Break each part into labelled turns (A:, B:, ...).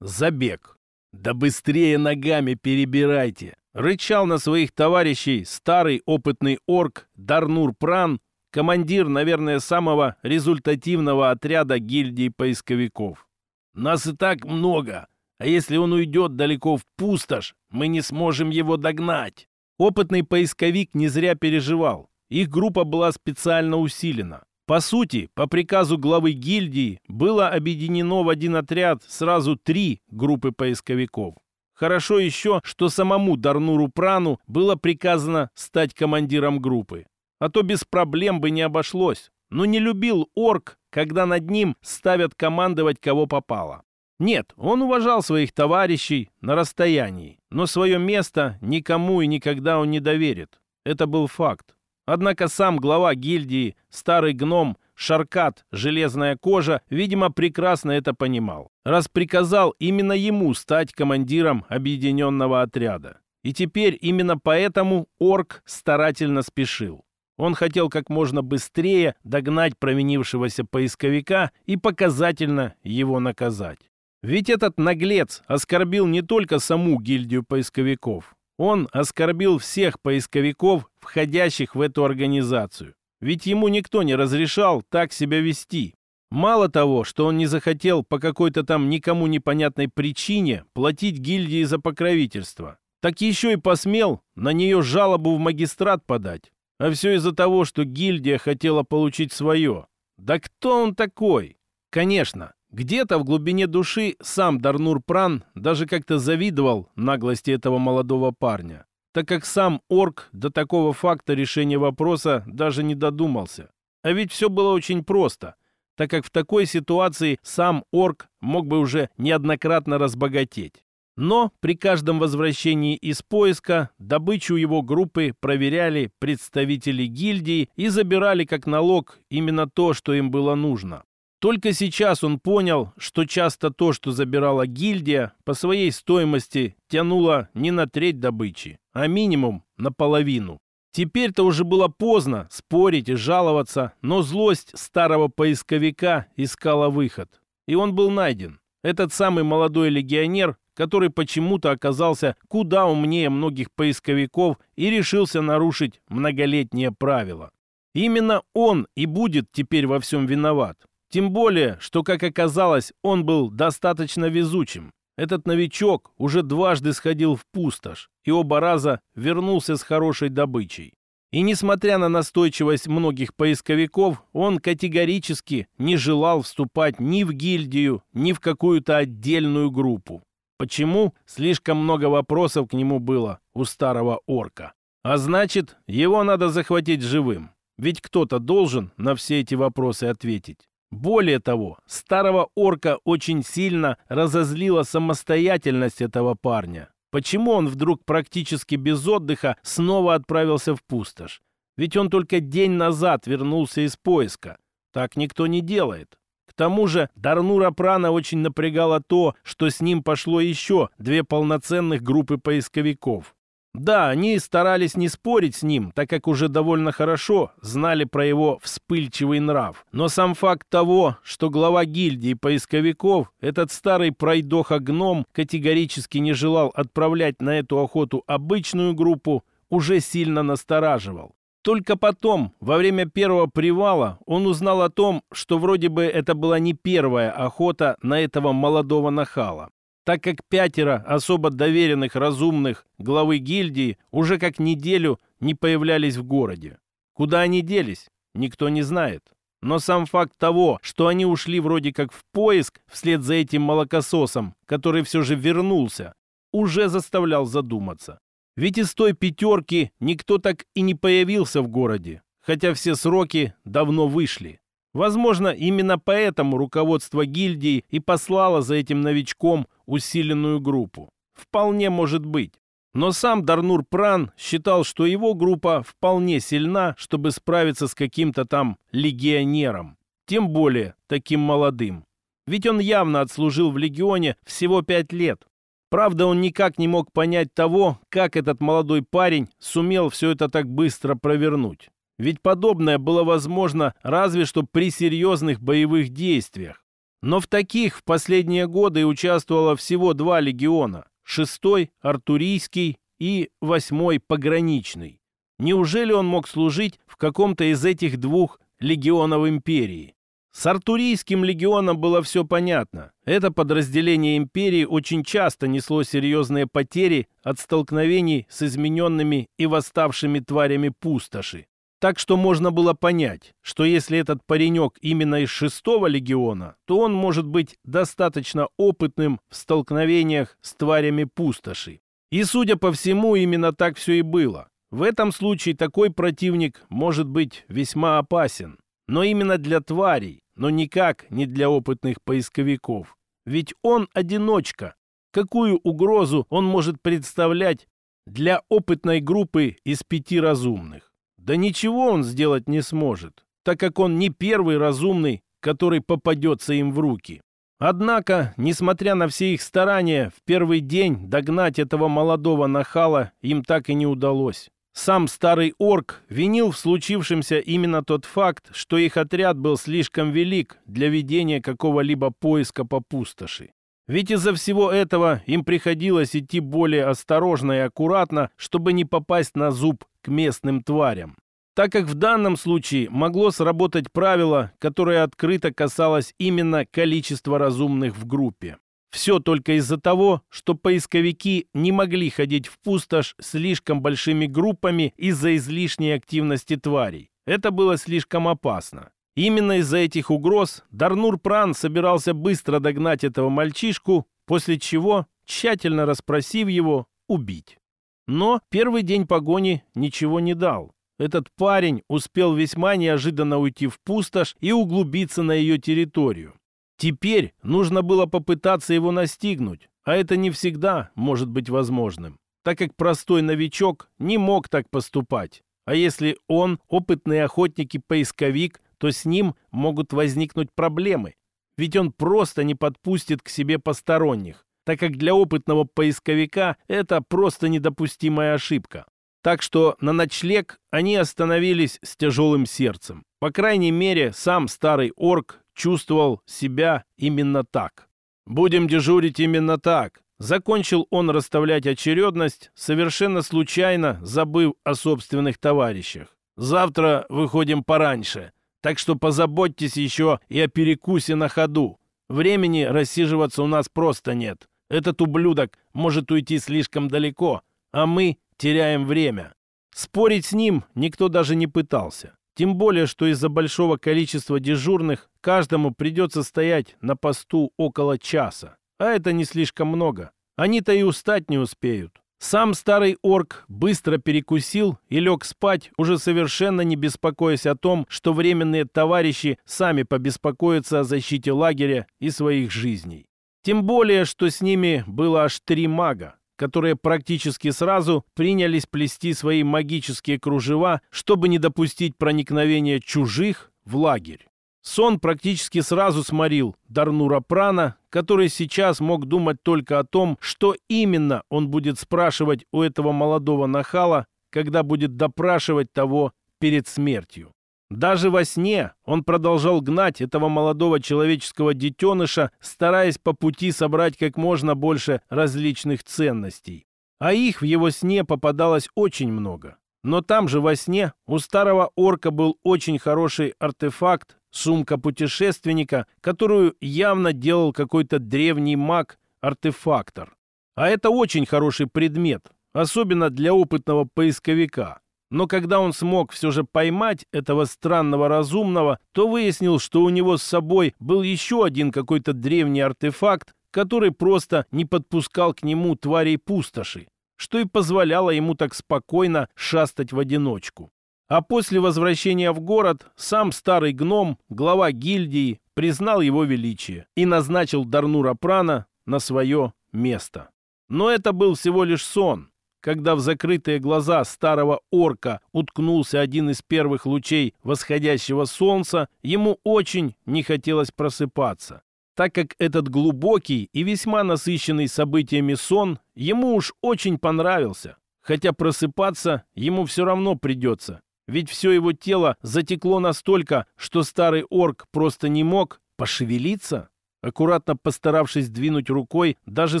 A: Забег. Да быстрее ногами перебирайте. Рычал на своих товарищей старый опытный орк Дарнур Пран, командир, наверное, самого результативного отряда гильдии поисковиков. Нас и так много, а если он уйдет далеко в пустошь, мы не сможем его догнать. Опытный поисковик не зря переживал. Их группа была специально усилена. По сути, по приказу главы гильдии было объединено в один отряд сразу три группы поисковиков. Хорошо еще, что самому Дарнуру Прану было приказано стать командиром группы. А то без проблем бы не обошлось. Но не любил орк, когда над ним ставят командовать кого попало. Нет, он уважал своих товарищей на расстоянии, но свое место никому и никогда он не доверит. Это был факт. Однако сам глава гильдии, старый гном, Шаркат, железная кожа, видимо, прекрасно это понимал, раз приказал именно ему стать командиром объединенного отряда. И теперь именно поэтому орк старательно спешил. Он хотел как можно быстрее догнать провинившегося поисковика и показательно его наказать. Ведь этот наглец оскорбил не только саму гильдию поисковиков, он оскорбил всех поисковиков, входящих в эту организацию. Ведь ему никто не разрешал так себя вести. Мало того, что он не захотел по какой-то там никому непонятной причине платить гильдии за покровительство, так еще и посмел на нее жалобу в магистрат подать. А все из-за того, что гильдия хотела получить свое. Да кто он такой? Конечно, где-то в глубине души сам Дарнур Пран даже как-то завидовал наглости этого молодого парня, так как сам орк до такого факта решения вопроса даже не додумался. А ведь все было очень просто, так как в такой ситуации сам орк мог бы уже неоднократно разбогатеть. Но при каждом возвращении из поиска добычу его группы проверяли представители гильдии и забирали как налог именно то, что им было нужно. Только сейчас он понял, что часто то, что забирала гильдия, по своей стоимости тянуло не на треть добычи, а минимум наполовину. Теперь-то уже было поздно спорить и жаловаться, но злость старого поисковика искала выход. И он был найден. Этот самый молодой легионер, который почему-то оказался куда умнее многих поисковиков и решился нарушить многолетние правила. Именно он и будет теперь во всем виноват. Тем более, что, как оказалось, он был достаточно везучим. Этот новичок уже дважды сходил в пустошь и оба раза вернулся с хорошей добычей. И несмотря на настойчивость многих поисковиков, он категорически не желал вступать ни в гильдию, ни в какую-то отдельную группу. Почему? Слишком много вопросов к нему было у старого орка. А значит, его надо захватить живым. Ведь кто-то должен на все эти вопросы ответить. Более того, старого орка очень сильно разозлила самостоятельность этого парня. Почему он вдруг практически без отдыха снова отправился в пустошь? Ведь он только день назад вернулся из поиска. Так никто не делает. К тому же Дарнура Прана очень напрягало то, что с ним пошло еще две полноценных группы поисковиков. Да, они старались не спорить с ним, так как уже довольно хорошо знали про его вспыльчивый нрав. Но сам факт того, что глава гильдии поисковиков, этот старый пройдоха-гном, категорически не желал отправлять на эту охоту обычную группу, уже сильно настораживал. Только потом, во время первого привала, он узнал о том, что вроде бы это была не первая охота на этого молодого нахала так как пятеро особо доверенных разумных главы гильдии уже как неделю не появлялись в городе. Куда они делись, никто не знает. Но сам факт того, что они ушли вроде как в поиск вслед за этим молокососом, который все же вернулся, уже заставлял задуматься. Ведь из той пятерки никто так и не появился в городе, хотя все сроки давно вышли. Возможно, именно поэтому руководство гильдии и послало за этим новичком усиленную группу. Вполне может быть. Но сам Дарнур Пран считал, что его группа вполне сильна, чтобы справиться с каким-то там легионером. Тем более таким молодым. Ведь он явно отслужил в легионе всего пять лет. Правда, он никак не мог понять того, как этот молодой парень сумел все это так быстро провернуть. Ведь подобное было возможно разве что при серьезных боевых действиях. Но в таких в последние годы участвовало всего два легиона – шестой – Артурийский и восьмой – Пограничный. Неужели он мог служить в каком-то из этих двух легионов империи? С Артурийским легионом было все понятно. Это подразделение империи очень часто несло серьезные потери от столкновений с измененными и восставшими тварями пустоши. Так что можно было понять, что если этот паренек именно из шестого легиона, то он может быть достаточно опытным в столкновениях с тварями пустоши. И, судя по всему, именно так все и было. В этом случае такой противник может быть весьма опасен. Но именно для тварей, но никак не для опытных поисковиков. Ведь он одиночка. Какую угрозу он может представлять для опытной группы из пяти разумных? Да ничего он сделать не сможет, так как он не первый разумный, который попадется им в руки. Однако, несмотря на все их старания, в первый день догнать этого молодого нахала им так и не удалось. Сам старый орк винил в случившемся именно тот факт, что их отряд был слишком велик для ведения какого-либо поиска по пустоши. Ведь из-за всего этого им приходилось идти более осторожно и аккуратно, чтобы не попасть на зуб к местным тварям. Так как в данном случае могло сработать правило, которое открыто касалось именно количества разумных в группе. Все только из-за того, что поисковики не могли ходить в пустошь слишком большими группами из-за излишней активности тварей. Это было слишком опасно. Именно из-за этих угроз Дарнур Пран собирался быстро догнать этого мальчишку, после чего, тщательно расспросив его, убить. Но первый день погони ничего не дал. Этот парень успел весьма неожиданно уйти в пустошь и углубиться на ее территорию. Теперь нужно было попытаться его настигнуть, а это не всегда может быть возможным, так как простой новичок не мог так поступать. А если он опытный охотник и поисковик, то с ним могут возникнуть проблемы. Ведь он просто не подпустит к себе посторонних так как для опытного поисковика это просто недопустимая ошибка. Так что на ночлег они остановились с тяжелым сердцем. По крайней мере, сам старый орк чувствовал себя именно так. «Будем дежурить именно так», Закончил он расставлять очередность, совершенно случайно забыв о собственных товарищах. «Завтра выходим пораньше, так что позаботьтесь еще и о перекусе на ходу. Времени рассиживаться у нас просто нет. Этот ублюдок может уйти слишком далеко, а мы теряем время. Спорить с ним никто даже не пытался. Тем более, что из-за большого количества дежурных каждому придется стоять на посту около часа. А это не слишком много. Они-то и устать не успеют. Сам старый орк быстро перекусил и лег спать, уже совершенно не беспокоясь о том, что временные товарищи сами побеспокоятся о защите лагеря и своих жизней. Тем более, что с ними было аж три мага, которые практически сразу принялись плести свои магические кружева, чтобы не допустить проникновения чужих в лагерь. Сон практически сразу сморил Дарнура Прана, который сейчас мог думать только о том, что именно он будет спрашивать у этого молодого нахала, когда будет допрашивать того перед смертью. Даже во сне он продолжал гнать этого молодого человеческого детеныша, стараясь по пути собрать как можно больше различных ценностей. А их в его сне попадалось очень много. Но там же во сне у старого орка был очень хороший артефакт, сумка путешественника, которую явно делал какой-то древний маг-артефактор. А это очень хороший предмет, особенно для опытного поисковика. Но когда он смог все же поймать этого странного разумного, то выяснил, что у него с собой был еще один какой-то древний артефакт, который просто не подпускал к нему тварей пустоши, что и позволяло ему так спокойно шастать в одиночку. А после возвращения в город сам старый гном, глава гильдии, признал его величие и назначил Дарнура Прана на свое место. Но это был всего лишь сон, когда в закрытые глаза старого орка уткнулся один из первых лучей восходящего солнца, ему очень не хотелось просыпаться, так как этот глубокий и весьма насыщенный событиями сон ему уж очень понравился, хотя просыпаться ему все равно придется, ведь все его тело затекло настолько, что старый орк просто не мог пошевелиться. Аккуратно постаравшись двинуть рукой, даже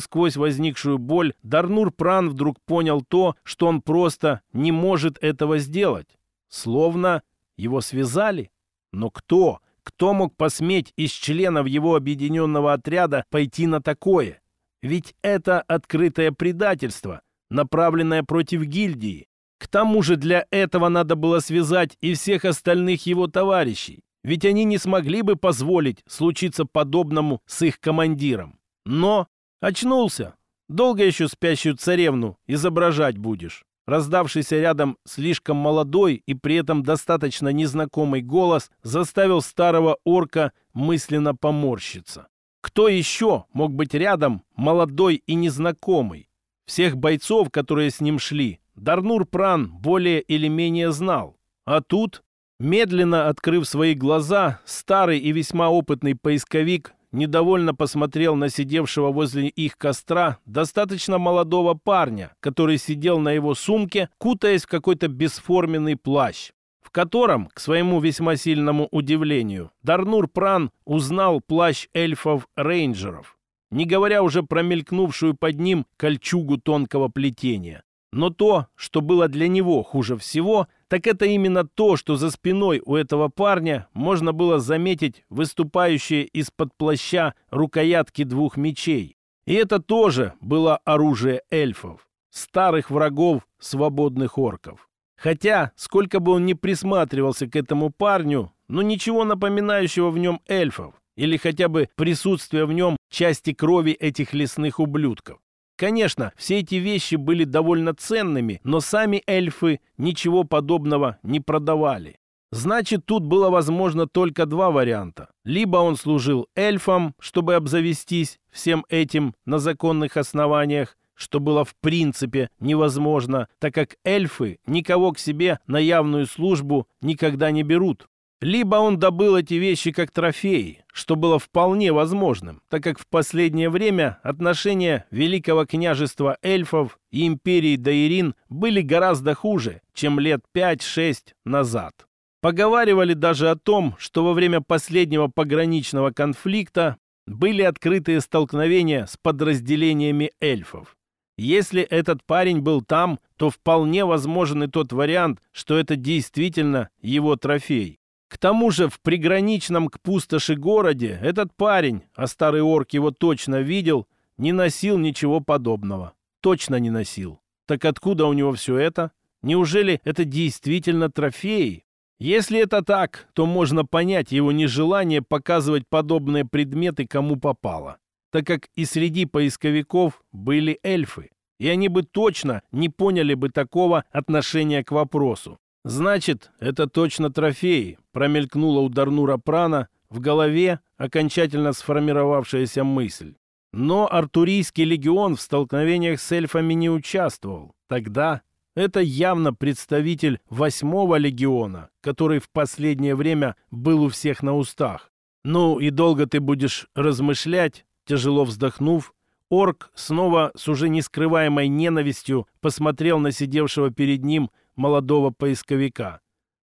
A: сквозь возникшую боль, Дарнур Пран вдруг понял то, что он просто не может этого сделать. Словно его связали. Но кто? Кто мог посметь из членов его объединенного отряда пойти на такое? Ведь это открытое предательство, направленное против гильдии. К тому же для этого надо было связать и всех остальных его товарищей, ведь они не смогли бы позволить случиться подобному с их командиром. Но очнулся. Долго еще спящую царевну изображать будешь? Раздавшийся рядом слишком молодой и при этом достаточно незнакомый голос заставил старого орка мысленно поморщиться. Кто еще мог быть рядом, молодой и незнакомый? Всех бойцов, которые с ним шли, Дарнур Пран более или менее знал. А тут, медленно открыв свои глаза, старый и весьма опытный поисковик недовольно посмотрел на сидевшего возле их костра достаточно молодого парня, который сидел на его сумке, кутаясь в какой-то бесформенный плащ, в котором, к своему весьма сильному удивлению, Дарнур Пран узнал плащ эльфов-рейнджеров, не говоря уже про мелькнувшую под ним кольчугу тонкого плетения. Но то, что было для него хуже всего, так это именно то, что за спиной у этого парня можно было заметить выступающие из-под плаща рукоятки двух мечей. И это тоже было оружие эльфов, старых врагов свободных орков. Хотя, сколько бы он ни присматривался к этому парню, но ничего напоминающего в нем эльфов, или хотя бы присутствие в нем части крови этих лесных ублюдков. Конечно, все эти вещи были довольно ценными, но сами эльфы ничего подобного не продавали. Значит, тут было возможно только два варианта. Либо он служил эльфам, чтобы обзавестись всем этим на законных основаниях, что было в принципе невозможно, так как эльфы никого к себе на явную службу никогда не берут. Либо он добыл эти вещи как трофеи, что было вполне возможным, так как в последнее время отношения Великого княжества эльфов и империи Даирин были гораздо хуже, чем лет 5-6 назад. Поговаривали даже о том, что во время последнего пограничного конфликта были открытые столкновения с подразделениями эльфов. Если этот парень был там, то вполне возможен и тот вариант, что это действительно его трофей. К тому же в приграничном к пустоши городе этот парень, а старый орк его точно видел, не носил ничего подобного. Точно не носил. Так откуда у него все это? Неужели это действительно трофеи? Если это так, то можно понять его нежелание показывать подобные предметы кому попало, так как и среди поисковиков были эльфы, и они бы точно не поняли бы такого отношения к вопросу. «Значит, это точно трофеи», — промелькнула у Дарнура Прана в голове окончательно сформировавшаяся мысль. Но Артурийский легион в столкновениях с эльфами не участвовал. Тогда это явно представитель восьмого легиона, который в последнее время был у всех на устах. «Ну и долго ты будешь размышлять?» Тяжело вздохнув, орк снова с уже нескрываемой ненавистью посмотрел на сидевшего перед ним молодого поисковика.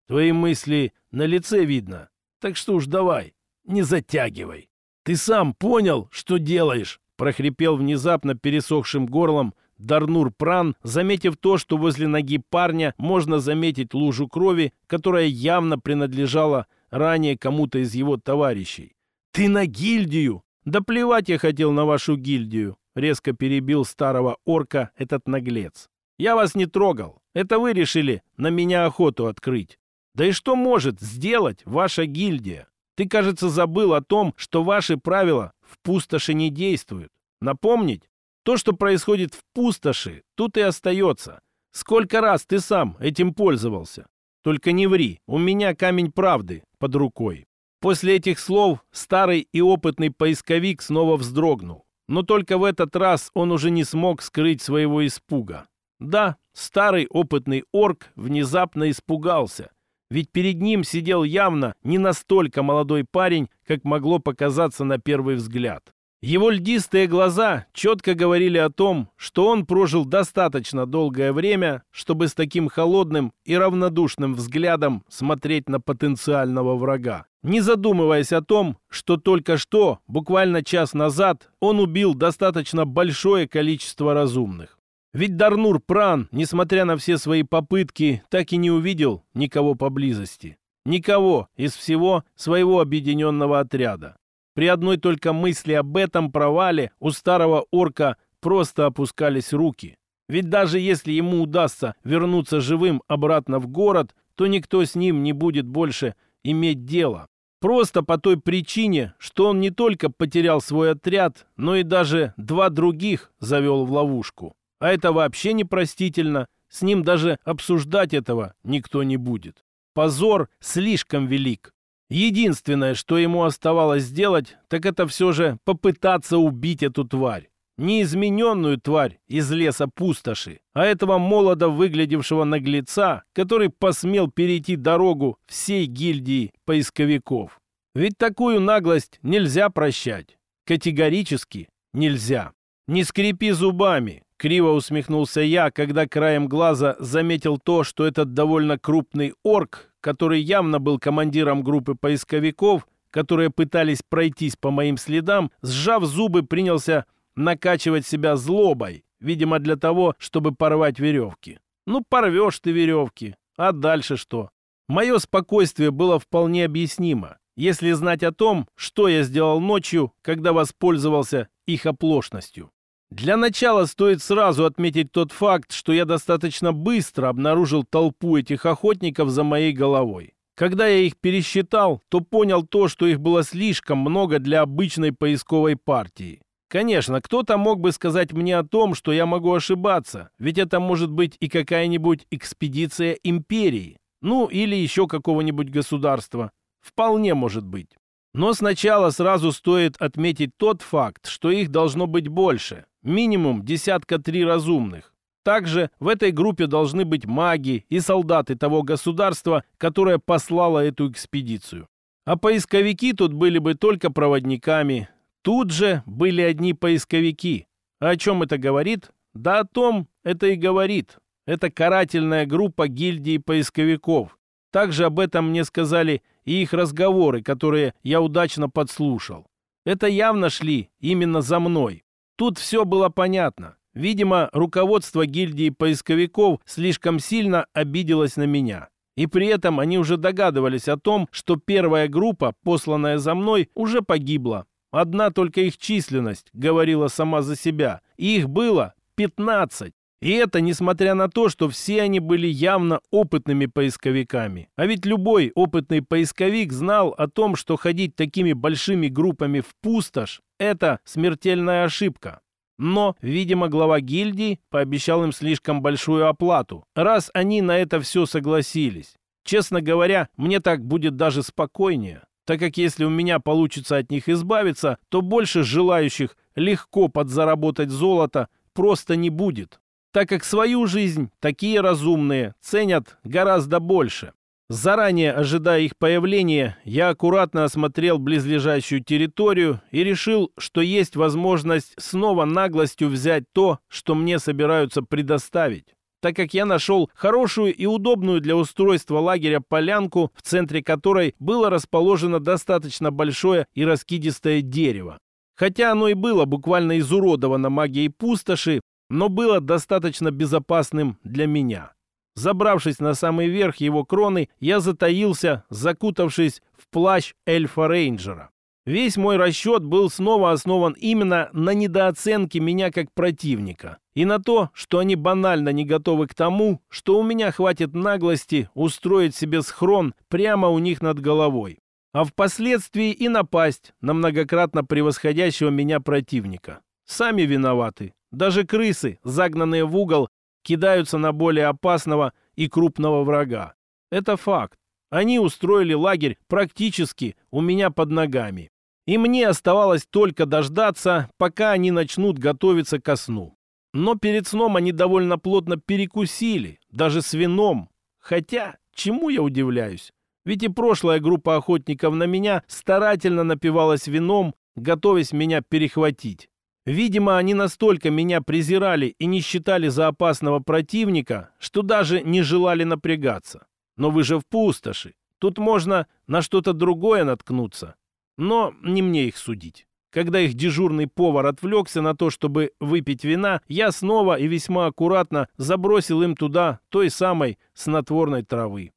A: Твои мысли на лице видно, так что уж давай, не затягивай. Ты сам понял, что делаешь? прохрипел внезапно пересохшим горлом Дарнур Пран, заметив то, что возле ноги парня можно заметить лужу крови, которая явно принадлежала ранее кому-то из его товарищей. «Ты на гильдию!» «Да плевать я хотел на вашу гильдию!» — резко перебил старого орка этот наглец. «Я вас не трогал. Это вы решили на меня охоту открыть. Да и что может сделать ваша гильдия? Ты, кажется, забыл о том, что ваши правила в пустоши не действуют. Напомнить? То, что происходит в пустоши, тут и остается. Сколько раз ты сам этим пользовался? Только не ври, у меня камень правды под рукой. После этих слов старый и опытный поисковик снова вздрогнул. Но только в этот раз он уже не смог скрыть своего испуга. Да, старый опытный орк внезапно испугался, ведь перед ним сидел явно не настолько молодой парень, как могло показаться на первый взгляд. Его льдистые глаза четко говорили о том, что он прожил достаточно долгое время, чтобы с таким холодным и равнодушным взглядом смотреть на потенциального врага. Не задумываясь о том, что только что, буквально час назад, он убил достаточно большое количество разумных. Ведь Дарнур Пран, несмотря на все свои попытки, так и не увидел никого поблизости. Никого из всего своего объединенного отряда. При одной только мысли об этом провале у старого орка просто опускались руки. Ведь даже если ему удастся вернуться живым обратно в город, то никто с ним не будет больше иметь дело. Просто по той причине, что он не только потерял свой отряд, но и даже два других завел в ловушку. А это вообще непростительно. С ним даже обсуждать этого никто не будет. Позор слишком велик. Единственное, что ему оставалось сделать, так это все же попытаться убить эту тварь. Не измененную тварь из леса пустоши, а этого молодо выглядевшего наглеца, который посмел перейти дорогу всей гильдии поисковиков. Ведь такую наглость нельзя прощать. Категорически нельзя. Не скрипи зубами. Криво усмехнулся я, когда краем глаза заметил то, что этот довольно крупный орк который явно был командиром группы поисковиков, которые пытались пройтись по моим следам, сжав зубы, принялся накачивать себя злобой, видимо, для того, чтобы порвать веревки. Ну, порвешь ты веревки, а дальше что? Мое спокойствие было вполне объяснимо, если знать о том, что я сделал ночью, когда воспользовался их оплошностью. Для начала стоит сразу отметить тот факт, что я достаточно быстро обнаружил толпу этих охотников за моей головой. Когда я их пересчитал, то понял то, что их было слишком много для обычной поисковой партии. Конечно, кто-то мог бы сказать мне о том, что я могу ошибаться, ведь это может быть и какая-нибудь экспедиция империи, ну или еще какого-нибудь государства. Вполне может быть. Но сначала сразу стоит отметить тот факт, что их должно быть больше, минимум десятка три разумных. Также в этой группе должны быть маги и солдаты того государства, которое послало эту экспедицию. А поисковики тут были бы только проводниками. Тут же были одни поисковики. О чем это говорит? Да о том это и говорит. Это карательная группа гильдии поисковиков. Также об этом мне сказали и их разговоры, которые я удачно подслушал. Это явно шли именно за мной. Тут все было понятно. Видимо, руководство гильдии поисковиков слишком сильно обиделось на меня. И при этом они уже догадывались о том, что первая группа, посланная за мной, уже погибла. Одна только их численность говорила сама за себя. И их было 15. И это несмотря на то, что все они были явно опытными поисковиками. А ведь любой опытный поисковик знал о том, что ходить такими большими группами в пустошь – это смертельная ошибка. Но, видимо, глава гильдии пообещал им слишком большую оплату, раз они на это все согласились. Честно говоря, мне так будет даже спокойнее, так как если у меня получится от них избавиться, то больше желающих легко подзаработать золото просто не будет так как свою жизнь такие разумные ценят гораздо больше. Заранее ожидая их появления, я аккуратно осмотрел близлежащую территорию и решил, что есть возможность снова наглостью взять то, что мне собираются предоставить так как я нашел хорошую и удобную для устройства лагеря полянку, в центре которой было расположено достаточно большое и раскидистое дерево. Хотя оно и было буквально изуродовано магией пустоши, но было достаточно безопасным для меня. Забравшись на самый верх его кроны, я затаился, закутавшись в плащ эльфа-рейнджера. Весь мой расчет был снова основан именно на недооценке меня как противника и на то, что они банально не готовы к тому, что у меня хватит наглости устроить себе схрон прямо у них над головой, а впоследствии и напасть на многократно превосходящего меня противника. Сами виноваты. Даже крысы, загнанные в угол, кидаются на более опасного и крупного врага. Это факт. Они устроили лагерь практически у меня под ногами. И мне оставалось только дождаться, пока они начнут готовиться ко сну. Но перед сном они довольно плотно перекусили, даже с вином. Хотя, чему я удивляюсь? Ведь и прошлая группа охотников на меня старательно напивалась вином, готовясь меня перехватить. Видимо, они настолько меня презирали и не считали за опасного противника, что даже не желали напрягаться. Но вы же в пустоши. Тут можно на что-то другое наткнуться. Но не мне их судить. Когда их дежурный повар отвлекся на то, чтобы выпить вина, я снова и весьма аккуратно забросил им туда той самой снотворной травы.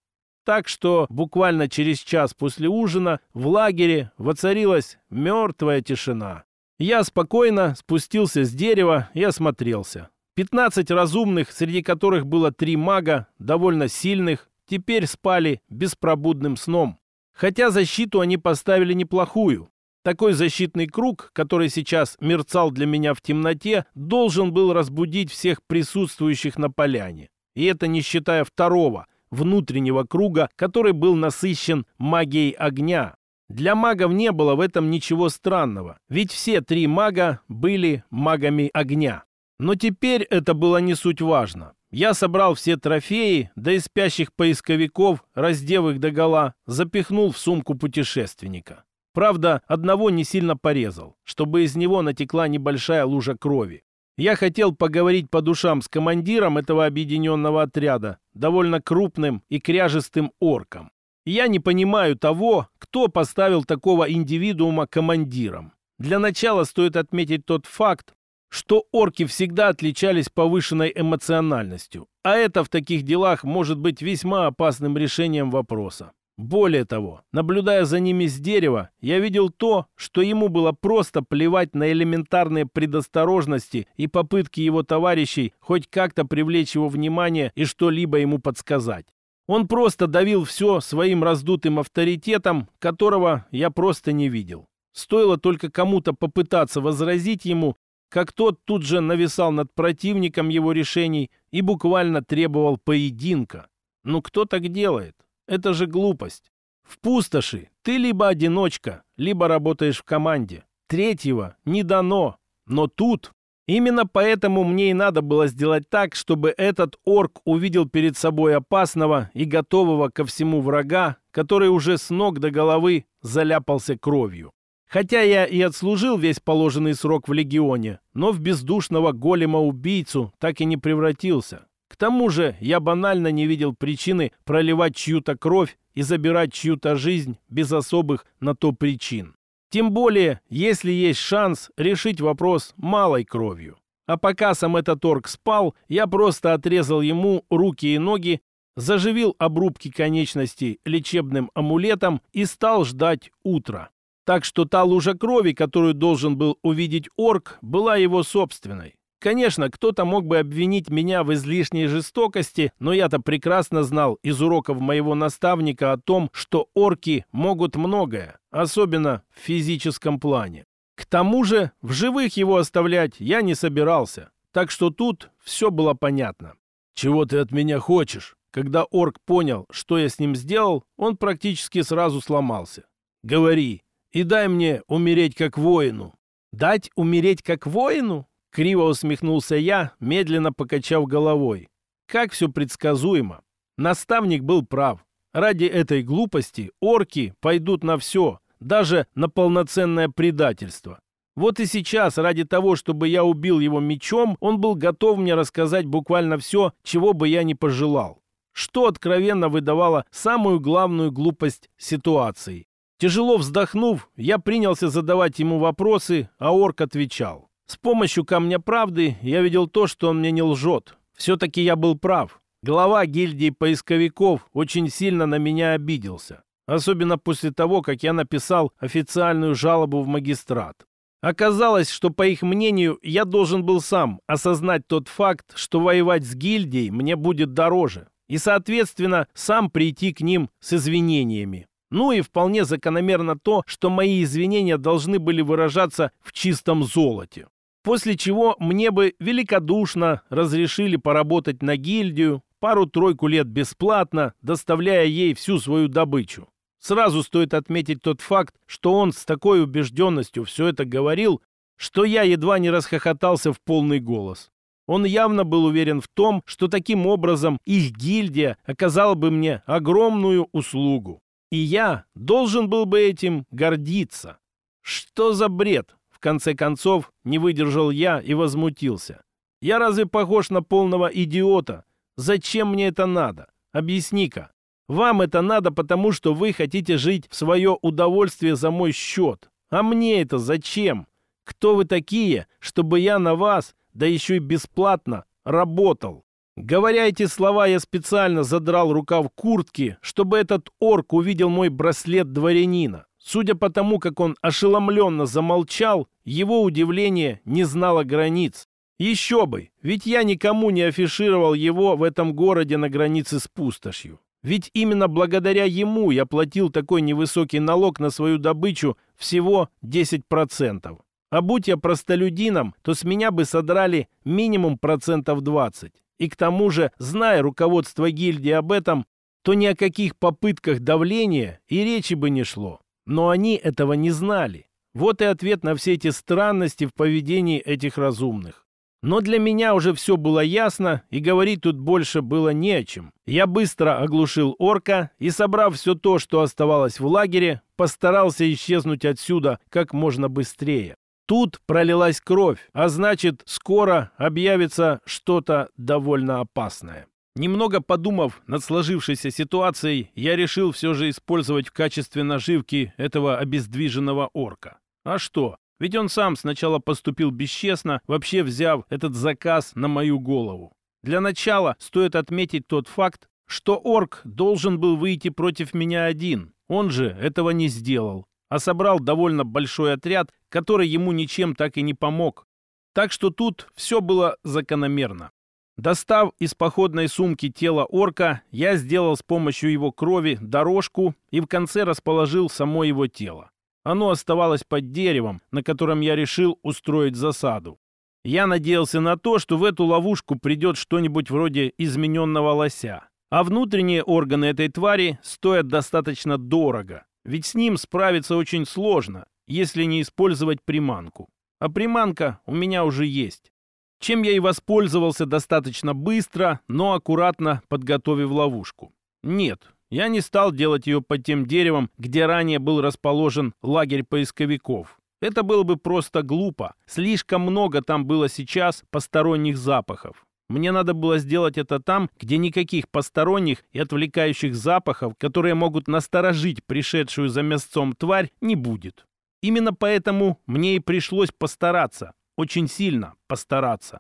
A: Так что буквально через час после ужина в лагере воцарилась мертвая тишина. Я спокойно спустился с дерева и осмотрелся. Пятнадцать разумных, среди которых было три мага, довольно сильных, теперь спали беспробудным сном. Хотя защиту они поставили неплохую. Такой защитный круг, который сейчас мерцал для меня в темноте, должен был разбудить всех присутствующих на поляне. И это не считая второго, внутреннего круга, который был насыщен магией огня. Для магов не было в этом ничего странного, ведь все три мага были магами огня. Но теперь это было не суть важно. Я собрал все трофеи, да и спящих поисковиков, раздев их догола, запихнул в сумку путешественника. Правда, одного не сильно порезал, чтобы из него натекла небольшая лужа крови. Я хотел поговорить по душам с командиром этого объединенного отряда, довольно крупным и кряжестым орком. Я не понимаю того, кто поставил такого индивидуума командиром. Для начала стоит отметить тот факт, что орки всегда отличались повышенной эмоциональностью, а это в таких делах может быть весьма опасным решением вопроса. Более того, наблюдая за ними с дерева, я видел то, что ему было просто плевать на элементарные предосторожности и попытки его товарищей хоть как-то привлечь его внимание и что-либо ему подсказать. Он просто давил все своим раздутым авторитетом, которого я просто не видел. Стоило только кому-то попытаться возразить ему, как тот тут же нависал над противником его решений и буквально требовал поединка. Ну кто так делает? Это же глупость. В пустоши ты либо одиночка, либо работаешь в команде. Третьего не дано. Но тут Именно поэтому мне и надо было сделать так, чтобы этот орк увидел перед собой опасного и готового ко всему врага, который уже с ног до головы заляпался кровью. Хотя я и отслужил весь положенный срок в легионе, но в бездушного голема-убийцу так и не превратился. К тому же я банально не видел причины проливать чью-то кровь и забирать чью-то жизнь без особых на то причин. Тем более, если есть шанс решить вопрос малой кровью. А пока сам этот орк спал, я просто отрезал ему руки и ноги, заживил обрубки конечностей лечебным амулетом и стал ждать утра. Так что та лужа крови, которую должен был увидеть орк, была его собственной. Конечно, кто-то мог бы обвинить меня в излишней жестокости, но я-то прекрасно знал из уроков моего наставника о том, что орки могут многое, особенно в физическом плане. К тому же в живых его оставлять я не собирался, так что тут все было понятно. «Чего ты от меня хочешь?» Когда орк понял, что я с ним сделал, он практически сразу сломался. «Говори, и дай мне умереть как воину». «Дать умереть как воину?» Криво усмехнулся я, медленно покачав головой. Как все предсказуемо. Наставник был прав. Ради этой глупости орки пойдут на все, даже на полноценное предательство. Вот и сейчас, ради того, чтобы я убил его мечом, он был готов мне рассказать буквально все, чего бы я ни пожелал. Что откровенно выдавало самую главную глупость ситуации. Тяжело вздохнув, я принялся задавать ему вопросы, а орк отвечал. С помощью камня правды я видел то, что он мне не лжет. Все-таки я был прав. Глава гильдии поисковиков очень сильно на меня обиделся. Особенно после того, как я написал официальную жалобу в магистрат. Оказалось, что, по их мнению, я должен был сам осознать тот факт, что воевать с гильдией мне будет дороже. И, соответственно, сам прийти к ним с извинениями. Ну и вполне закономерно то, что мои извинения должны были выражаться в чистом золоте. После чего мне бы великодушно разрешили поработать на гильдию пару-тройку лет бесплатно, доставляя ей всю свою добычу. Сразу стоит отметить тот факт, что он с такой убежденностью все это говорил, что я едва не расхохотался в полный голос. Он явно был уверен в том, что таким образом их гильдия оказала бы мне огромную услугу. И я должен был бы этим гордиться. Что за бред? В конце концов, не выдержал я и возмутился. Я разве похож на полного идиота? Зачем мне это надо? Объясни-ка. Вам это надо, потому что вы хотите жить в свое удовольствие за мой счет. А мне это зачем? Кто вы такие, чтобы я на вас, да еще и бесплатно, работал? Говоря эти слова, я специально задрал рукав куртки, чтобы этот орк увидел мой браслет дворянина. Судя по тому, как он ошеломленно замолчал, его удивление не знало границ. Еще бы, ведь я никому не афишировал его в этом городе на границе с пустошью. Ведь именно благодаря ему я платил такой невысокий налог на свою добычу всего 10%. А будь я простолюдином, то с меня бы содрали минимум процентов 20. И к тому же, зная руководство гильдии об этом, то ни о каких попытках давления и речи бы не шло. Но они этого не знали. Вот и ответ на все эти странности в поведении этих разумных. Но для меня уже все было ясно, и говорить тут больше было не о чем. Я быстро оглушил орка и, собрав все то, что оставалось в лагере, постарался исчезнуть отсюда как можно быстрее. Тут пролилась кровь, а значит, скоро объявится что-то довольно опасное. Немного подумав над сложившейся ситуацией, я решил все же использовать в качестве наживки этого обездвиженного орка. А что? Ведь он сам сначала поступил бесчестно, вообще взяв этот заказ на мою голову. Для начала стоит отметить тот факт, что орк должен был выйти против меня один. Он же этого не сделал а собрал довольно большой отряд, который ему ничем так и не помог. Так что тут все было закономерно. Достав из походной сумки тело орка, я сделал с помощью его крови дорожку и в конце расположил само его тело. Оно оставалось под деревом, на котором я решил устроить засаду. Я надеялся на то, что в эту ловушку придет что-нибудь вроде измененного лося. А внутренние органы этой твари стоят достаточно дорого. Ведь с ним справиться очень сложно, если не использовать приманку. А приманка у меня уже есть. Чем я и воспользовался достаточно быстро, но аккуратно подготовив ловушку. Нет, я не стал делать ее под тем деревом, где ранее был расположен лагерь поисковиков. Это было бы просто глупо. Слишком много там было сейчас посторонних запахов. Мне надо было сделать это там, где никаких посторонних и отвлекающих запахов, которые могут насторожить пришедшую за мясцом тварь, не будет. Именно поэтому мне и пришлось постараться, очень сильно постараться.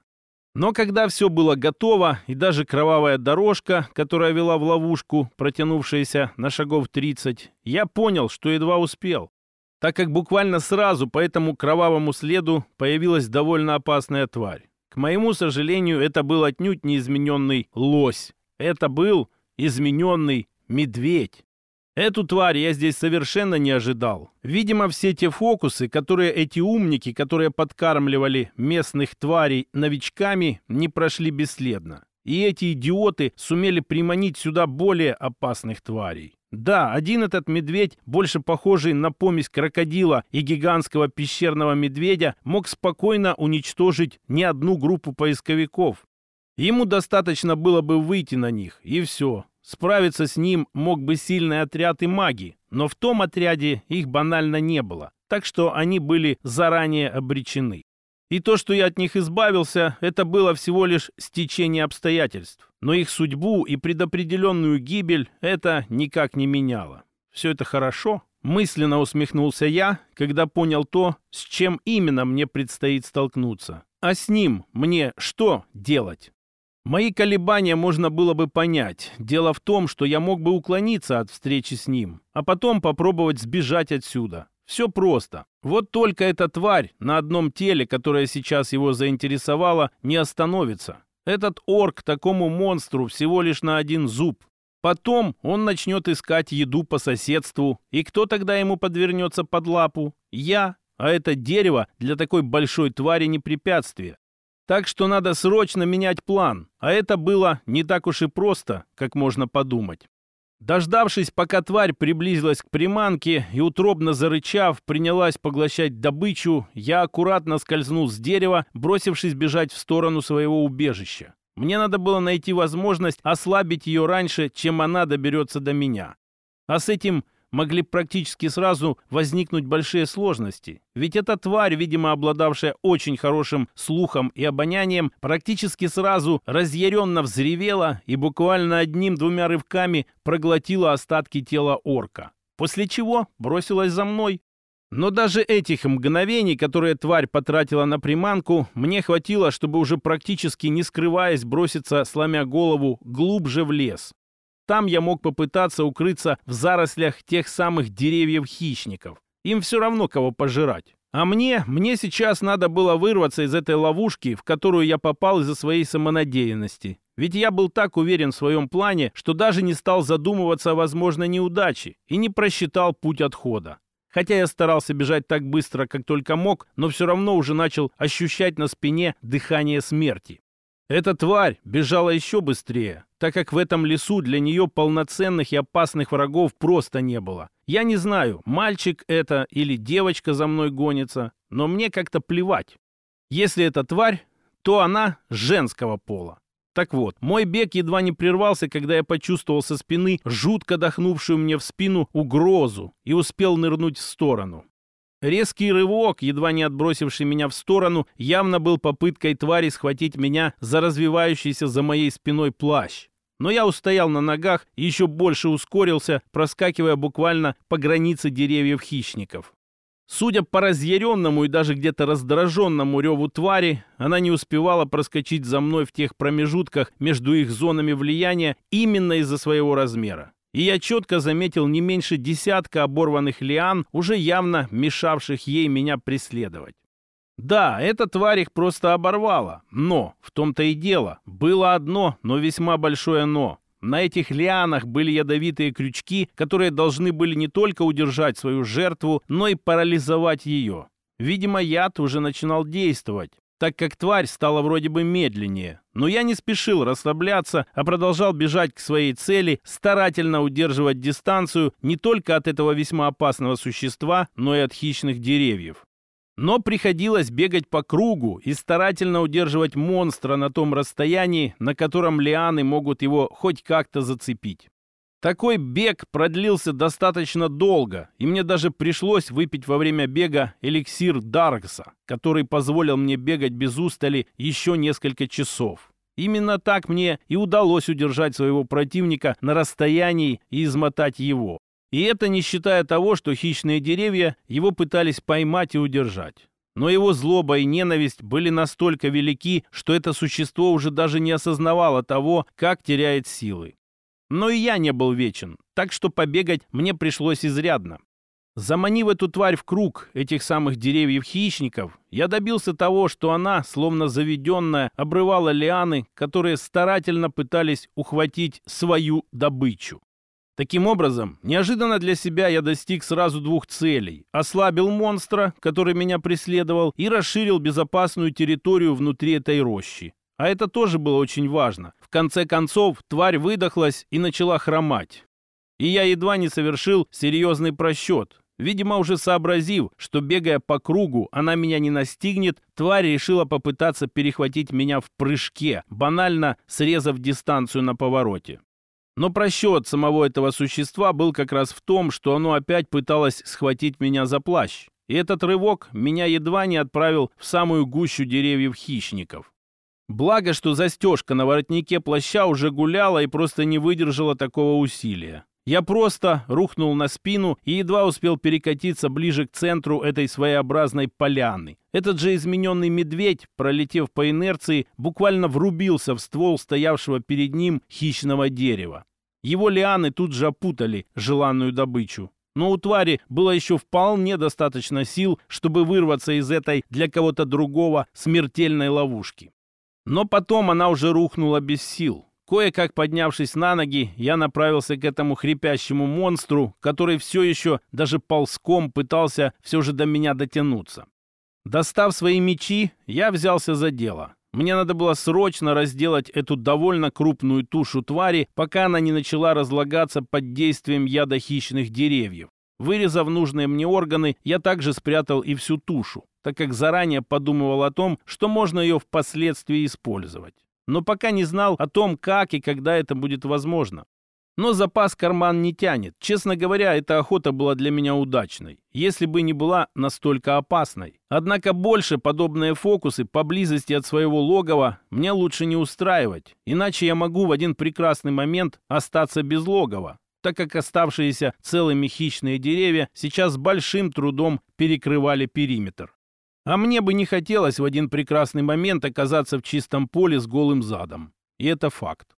A: Но когда все было готово, и даже кровавая дорожка, которая вела в ловушку, протянувшаяся на шагов 30, я понял, что едва успел, так как буквально сразу по этому кровавому следу появилась довольно опасная тварь. К моему сожалению, это был отнюдь не измененный лось. Это был измененный медведь. Эту тварь я здесь совершенно не ожидал. Видимо, все те фокусы, которые эти умники, которые подкармливали местных тварей новичками, не прошли бесследно. И эти идиоты сумели приманить сюда более опасных тварей. Да, один этот медведь, больше похожий на помесь крокодила и гигантского пещерного медведя, мог спокойно уничтожить не одну группу поисковиков. Ему достаточно было бы выйти на них, и все. Справиться с ним мог бы сильный отряд и маги, но в том отряде их банально не было, так что они были заранее обречены. И то, что я от них избавился, это было всего лишь стечение обстоятельств. Но их судьбу и предопределенную гибель это никак не меняло. Все это хорошо. Мысленно усмехнулся я, когда понял то, с чем именно мне предстоит столкнуться. А с ним мне что делать? Мои колебания можно было бы понять. Дело в том, что я мог бы уклониться от встречи с ним, а потом попробовать сбежать отсюда. Все просто. Вот только эта тварь на одном теле, которая сейчас его заинтересовала, не остановится. Этот орк такому монстру всего лишь на один зуб. Потом он начнет искать еду по соседству. И кто тогда ему подвернется под лапу? Я. А это дерево для такой большой твари не препятствие. Так что надо срочно менять план. А это было не так уж и просто, как можно подумать. Дождавшись, пока тварь приблизилась к приманке и, утробно зарычав, принялась поглощать добычу, я аккуратно скользнул с дерева, бросившись бежать в сторону своего убежища. Мне надо было найти возможность ослабить ее раньше, чем она доберется до меня. А с этим могли практически сразу возникнуть большие сложности. Ведь эта тварь, видимо, обладавшая очень хорошим слухом и обонянием, практически сразу разъяренно взревела и буквально одним-двумя рывками проглотила остатки тела орка. После чего бросилась за мной. Но даже этих мгновений, которые тварь потратила на приманку, мне хватило, чтобы уже практически не скрываясь броситься, сломя голову, глубже в лес. Там я мог попытаться укрыться в зарослях тех самых деревьев-хищников. Им все равно кого пожирать. А мне, мне сейчас надо было вырваться из этой ловушки, в которую я попал из-за своей самонадеянности. Ведь я был так уверен в своем плане, что даже не стал задумываться о возможной неудаче и не просчитал путь отхода. Хотя я старался бежать так быстро, как только мог, но все равно уже начал ощущать на спине дыхание смерти. Эта тварь бежала еще быстрее, так как в этом лесу для нее полноценных и опасных врагов просто не было. Я не знаю, мальчик это или девочка за мной гонится, но мне как-то плевать. Если это тварь, то она женского пола. Так вот, мой бег едва не прервался, когда я почувствовал со спины жутко дохнувшую мне в спину угрозу и успел нырнуть в сторону. Резкий рывок, едва не отбросивший меня в сторону, явно был попыткой твари схватить меня за развивающийся за моей спиной плащ. Но я устоял на ногах и еще больше ускорился, проскакивая буквально по границе деревьев хищников. Судя по разъяренному и даже где-то раздраженному реву твари, она не успевала проскочить за мной в тех промежутках между их зонами влияния именно из-за своего размера. И я четко заметил не меньше десятка оборванных лиан, уже явно мешавших ей меня преследовать. Да, эта тварь их просто оборвала, но, в том-то и дело, было одно, но весьма большое «но». На этих лианах были ядовитые крючки, которые должны были не только удержать свою жертву, но и парализовать ее. Видимо, яд уже начинал действовать, так как тварь стала вроде бы медленнее. Но я не спешил расслабляться, а продолжал бежать к своей цели, старательно удерживать дистанцию не только от этого весьма опасного существа, но и от хищных деревьев. Но приходилось бегать по кругу и старательно удерживать монстра на том расстоянии, на котором лианы могут его хоть как-то зацепить. Такой бег продлился достаточно долго, и мне даже пришлось выпить во время бега эликсир Даркса, который позволил мне бегать без устали еще несколько часов. Именно так мне и удалось удержать своего противника на расстоянии и измотать его. И это не считая того, что хищные деревья его пытались поймать и удержать. Но его злоба и ненависть были настолько велики, что это существо уже даже не осознавало того, как теряет силы. Но и я не был вечен, так что побегать мне пришлось изрядно. Заманив эту тварь в круг этих самых деревьев-хищников, я добился того, что она, словно заведенная, обрывала лианы, которые старательно пытались ухватить свою добычу. Таким образом, неожиданно для себя я достиг сразу двух целей. Ослабил монстра, который меня преследовал, и расширил безопасную территорию внутри этой рощи. А это тоже было очень важно. В конце концов, тварь выдохлась и начала хромать. И я едва не совершил серьезный просчет. Видимо, уже сообразив, что бегая по кругу, она меня не настигнет, тварь решила попытаться перехватить меня в прыжке, банально срезав дистанцию на повороте. Но просчет самого этого существа был как раз в том, что оно опять пыталось схватить меня за плащ. И этот рывок меня едва не отправил в самую гущу деревьев хищников. Благо, что застежка на воротнике плаща уже гуляла и просто не выдержала такого усилия. Я просто рухнул на спину и едва успел перекатиться ближе к центру этой своеобразной поляны. Этот же измененный медведь, пролетев по инерции, буквально врубился в ствол стоявшего перед ним хищного дерева. Его лианы тут же опутали желанную добычу. Но у твари было еще вполне достаточно сил, чтобы вырваться из этой для кого-то другого смертельной ловушки. Но потом она уже рухнула без сил. Кое-как поднявшись на ноги, я направился к этому хрипящему монстру, который все еще даже ползком пытался все же до меня дотянуться. Достав свои мечи, я взялся за дело. Мне надо было срочно разделать эту довольно крупную тушу твари, пока она не начала разлагаться под действием яда хищных деревьев. Вырезав нужные мне органы, я также спрятал и всю тушу, так как заранее подумывал о том, что можно ее впоследствии использовать но пока не знал о том, как и когда это будет возможно. Но запас карман не тянет. Честно говоря, эта охота была для меня удачной, если бы не была настолько опасной. Однако больше подобные фокусы поблизости от своего логова мне лучше не устраивать, иначе я могу в один прекрасный момент остаться без логова, так как оставшиеся целыми хищные деревья сейчас с большим трудом перекрывали периметр. А мне бы не хотелось в один прекрасный момент оказаться в чистом поле с голым задом. И это факт.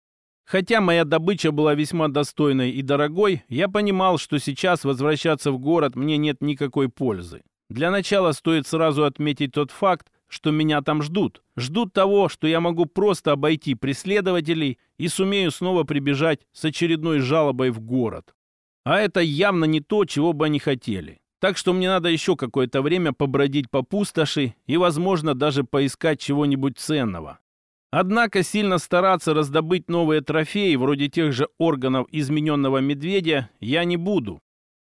A: Хотя моя добыча была весьма достойной и дорогой, я понимал, что сейчас возвращаться в город мне нет никакой пользы. Для начала стоит сразу отметить тот факт, что меня там ждут. Ждут того, что я могу просто обойти преследователей и сумею снова прибежать с очередной жалобой в город. А это явно не то, чего бы они хотели. Так что мне надо еще какое-то время побродить по пустоши и, возможно, даже поискать чего-нибудь ценного. Однако сильно стараться раздобыть новые трофеи, вроде тех же органов измененного медведя, я не буду.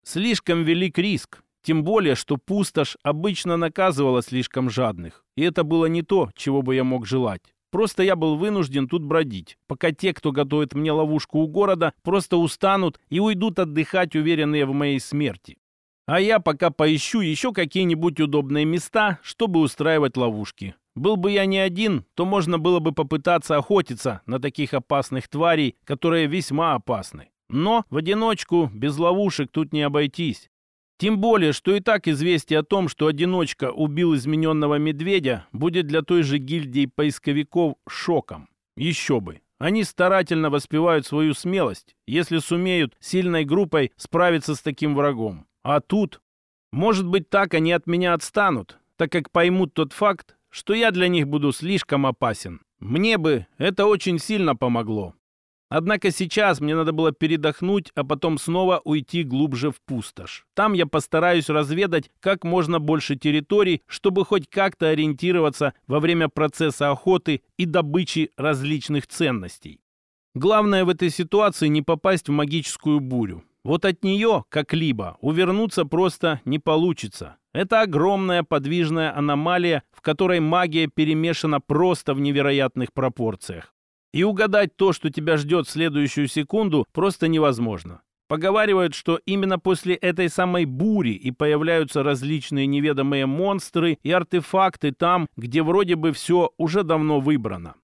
A: Слишком велик риск, тем более, что пустошь обычно наказывала слишком жадных. И это было не то, чего бы я мог желать. Просто я был вынужден тут бродить, пока те, кто готовит мне ловушку у города, просто устанут и уйдут отдыхать, уверенные в моей смерти. А я пока поищу еще какие-нибудь удобные места, чтобы устраивать ловушки. Был бы я не один, то можно было бы попытаться охотиться на таких опасных тварей, которые весьма опасны. Но в одиночку, без ловушек тут не обойтись. Тем более, что и так известие о том, что одиночка убил измененного медведя, будет для той же гильдии поисковиков шоком. Еще бы. Они старательно воспевают свою смелость, если сумеют сильной группой справиться с таким врагом. А тут... Может быть, так они от меня отстанут, так как поймут тот факт, что я для них буду слишком опасен. Мне бы это очень сильно помогло. Однако сейчас мне надо было передохнуть, а потом снова уйти глубже в пустошь. Там я постараюсь разведать как можно больше территорий, чтобы хоть как-то ориентироваться во время процесса охоты и добычи различных ценностей. Главное в этой ситуации не попасть в магическую бурю. Вот от нее, как-либо, увернуться просто не получится. Это огромная подвижная аномалия, в которой магия перемешана просто в невероятных пропорциях. И угадать то, что тебя ждет следующую секунду, просто невозможно. Поговаривают, что именно после этой самой бури и появляются различные неведомые монстры и артефакты там, где вроде бы все уже давно выбрано.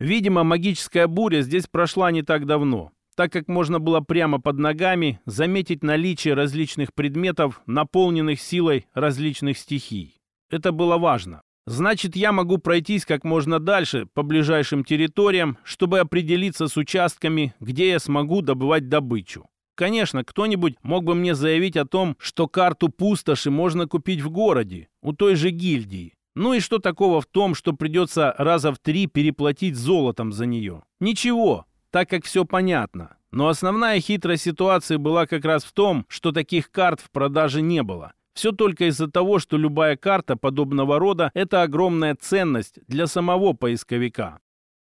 A: Видимо, магическая буря здесь прошла не так давно так как можно было прямо под ногами заметить наличие различных предметов, наполненных силой различных стихий. Это было важно. Значит, я могу пройтись как можно дальше по ближайшим территориям, чтобы определиться с участками, где я смогу добывать добычу. Конечно, кто-нибудь мог бы мне заявить о том, что карту пустоши можно купить в городе, у той же гильдии. Ну и что такого в том, что придется раза в три переплатить золотом за нее? Ничего, так как все понятно. Но основная хитрость ситуации была как раз в том, что таких карт в продаже не было. Все только из-за того, что любая карта подобного рода – это огромная ценность для самого поисковика.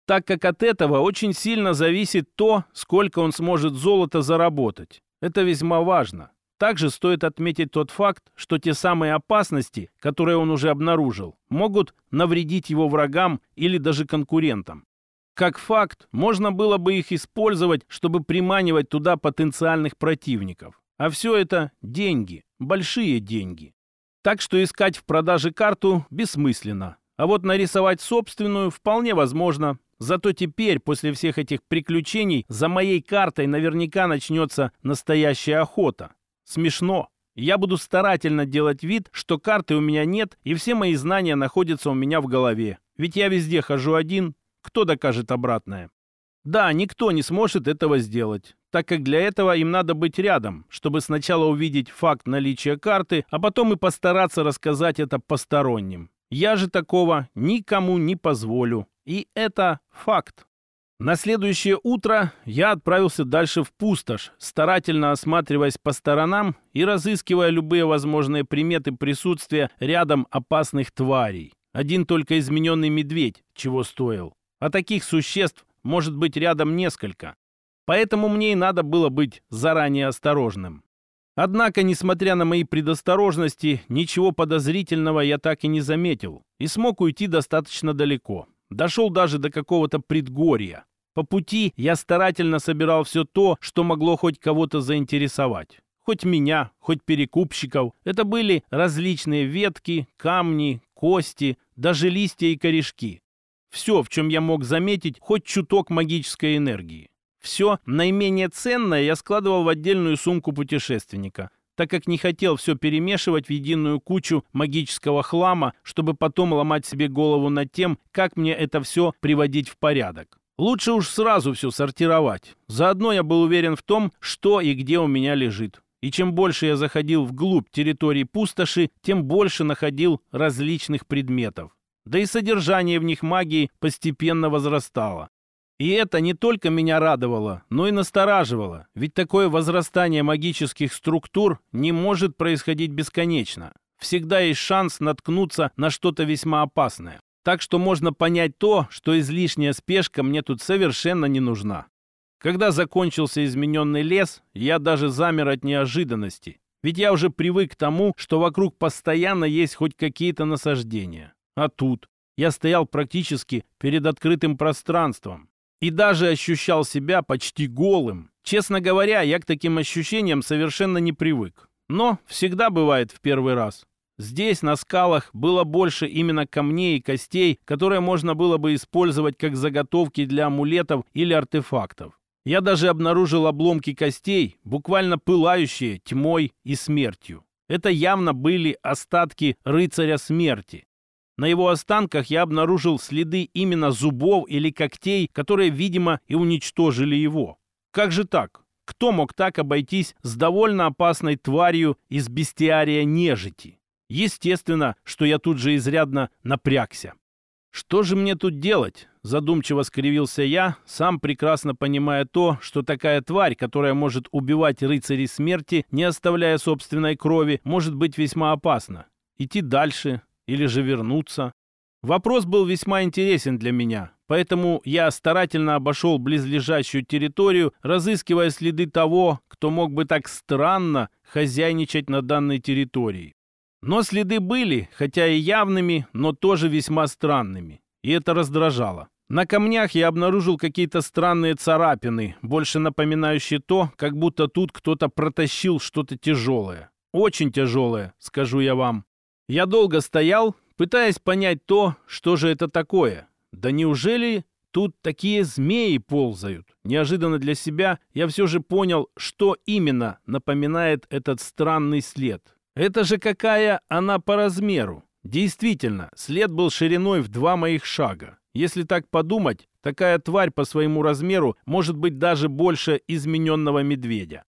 A: Так как от этого очень сильно зависит то, сколько он сможет золота заработать. Это весьма важно. Также стоит отметить тот факт, что те самые опасности, которые он уже обнаружил, могут навредить его врагам или даже конкурентам. Как факт, можно было бы их использовать, чтобы приманивать туда потенциальных противников. А все это деньги, большие деньги. Так что искать в продаже карту бессмысленно. А вот нарисовать собственную вполне возможно. Зато теперь, после всех этих приключений, за моей картой наверняка начнется настоящая охота. Смешно. Я буду старательно делать вид, что карты у меня нет, и все мои знания находятся у меня в голове. Ведь я везде хожу один, кто докажет обратное? Да, никто не сможет этого сделать, так как для этого им надо быть рядом, чтобы сначала увидеть факт наличия карты, а потом и постараться рассказать это посторонним. Я же такого никому не позволю. И это факт. На следующее утро я отправился дальше в пустошь, старательно осматриваясь по сторонам и разыскивая любые возможные приметы присутствия рядом опасных тварей. Один только измененный медведь чего стоил а таких существ может быть рядом несколько. Поэтому мне и надо было быть заранее осторожным. Однако, несмотря на мои предосторожности, ничего подозрительного я так и не заметил и смог уйти достаточно далеко. Дошел даже до какого-то предгорья. По пути я старательно собирал все то, что могло хоть кого-то заинтересовать. Хоть меня, хоть перекупщиков. Это были различные ветки, камни, кости, даже листья и корешки. Все, в чем я мог заметить хоть чуток магической энергии. Все наименее ценное я складывал в отдельную сумку путешественника, так как не хотел все перемешивать в единую кучу магического хлама, чтобы потом ломать себе голову над тем, как мне это все приводить в порядок. Лучше уж сразу все сортировать. Заодно я был уверен в том, что и где у меня лежит. И чем больше я заходил вглубь территории пустоши, тем больше находил различных предметов. Да и содержание в них магии постепенно возрастало. И это не только меня радовало, но и настораживало, ведь такое возрастание магических структур не может происходить бесконечно. Всегда есть шанс наткнуться на что-то весьма опасное. Так что можно понять то, что излишняя спешка мне тут совершенно не нужна. Когда закончился измененный лес, я даже замер от неожиданности. Ведь я уже привык к тому, что вокруг постоянно есть хоть какие-то насаждения. А тут я стоял практически перед открытым пространством и даже ощущал себя почти голым. Честно говоря, я к таким ощущениям совершенно не привык. Но всегда бывает в первый раз. Здесь, на скалах, было больше именно камней и костей, которые можно было бы использовать как заготовки для амулетов или артефактов. Я даже обнаружил обломки костей, буквально пылающие тьмой и смертью. Это явно были остатки рыцаря смерти. На его останках я обнаружил следы именно зубов или когтей, которые, видимо, и уничтожили его. Как же так? Кто мог так обойтись с довольно опасной тварью из бестиария нежити? Естественно, что я тут же изрядно напрягся. «Что же мне тут делать?» – задумчиво скривился я, сам прекрасно понимая то, что такая тварь, которая может убивать рыцарей смерти, не оставляя собственной крови, может быть весьма опасна. Идти дальше, или же вернуться? Вопрос был весьма интересен для меня, поэтому я старательно обошел близлежащую территорию, разыскивая следы того, кто мог бы так странно хозяйничать на данной территории. Но следы были, хотя и явными, но тоже весьма странными. И это раздражало. На камнях я обнаружил какие-то странные царапины, больше напоминающие то, как будто тут кто-то протащил что-то тяжелое. Очень тяжелое, скажу я вам. Я долго стоял, пытаясь понять то, что же это такое. Да неужели тут такие змеи ползают? Неожиданно для себя я все же понял, что именно напоминает этот странный след. Это же какая она по размеру. Действительно, след был шириной в два моих шага. Если так подумать, такая тварь по своему размеру может быть даже больше измененного медведя.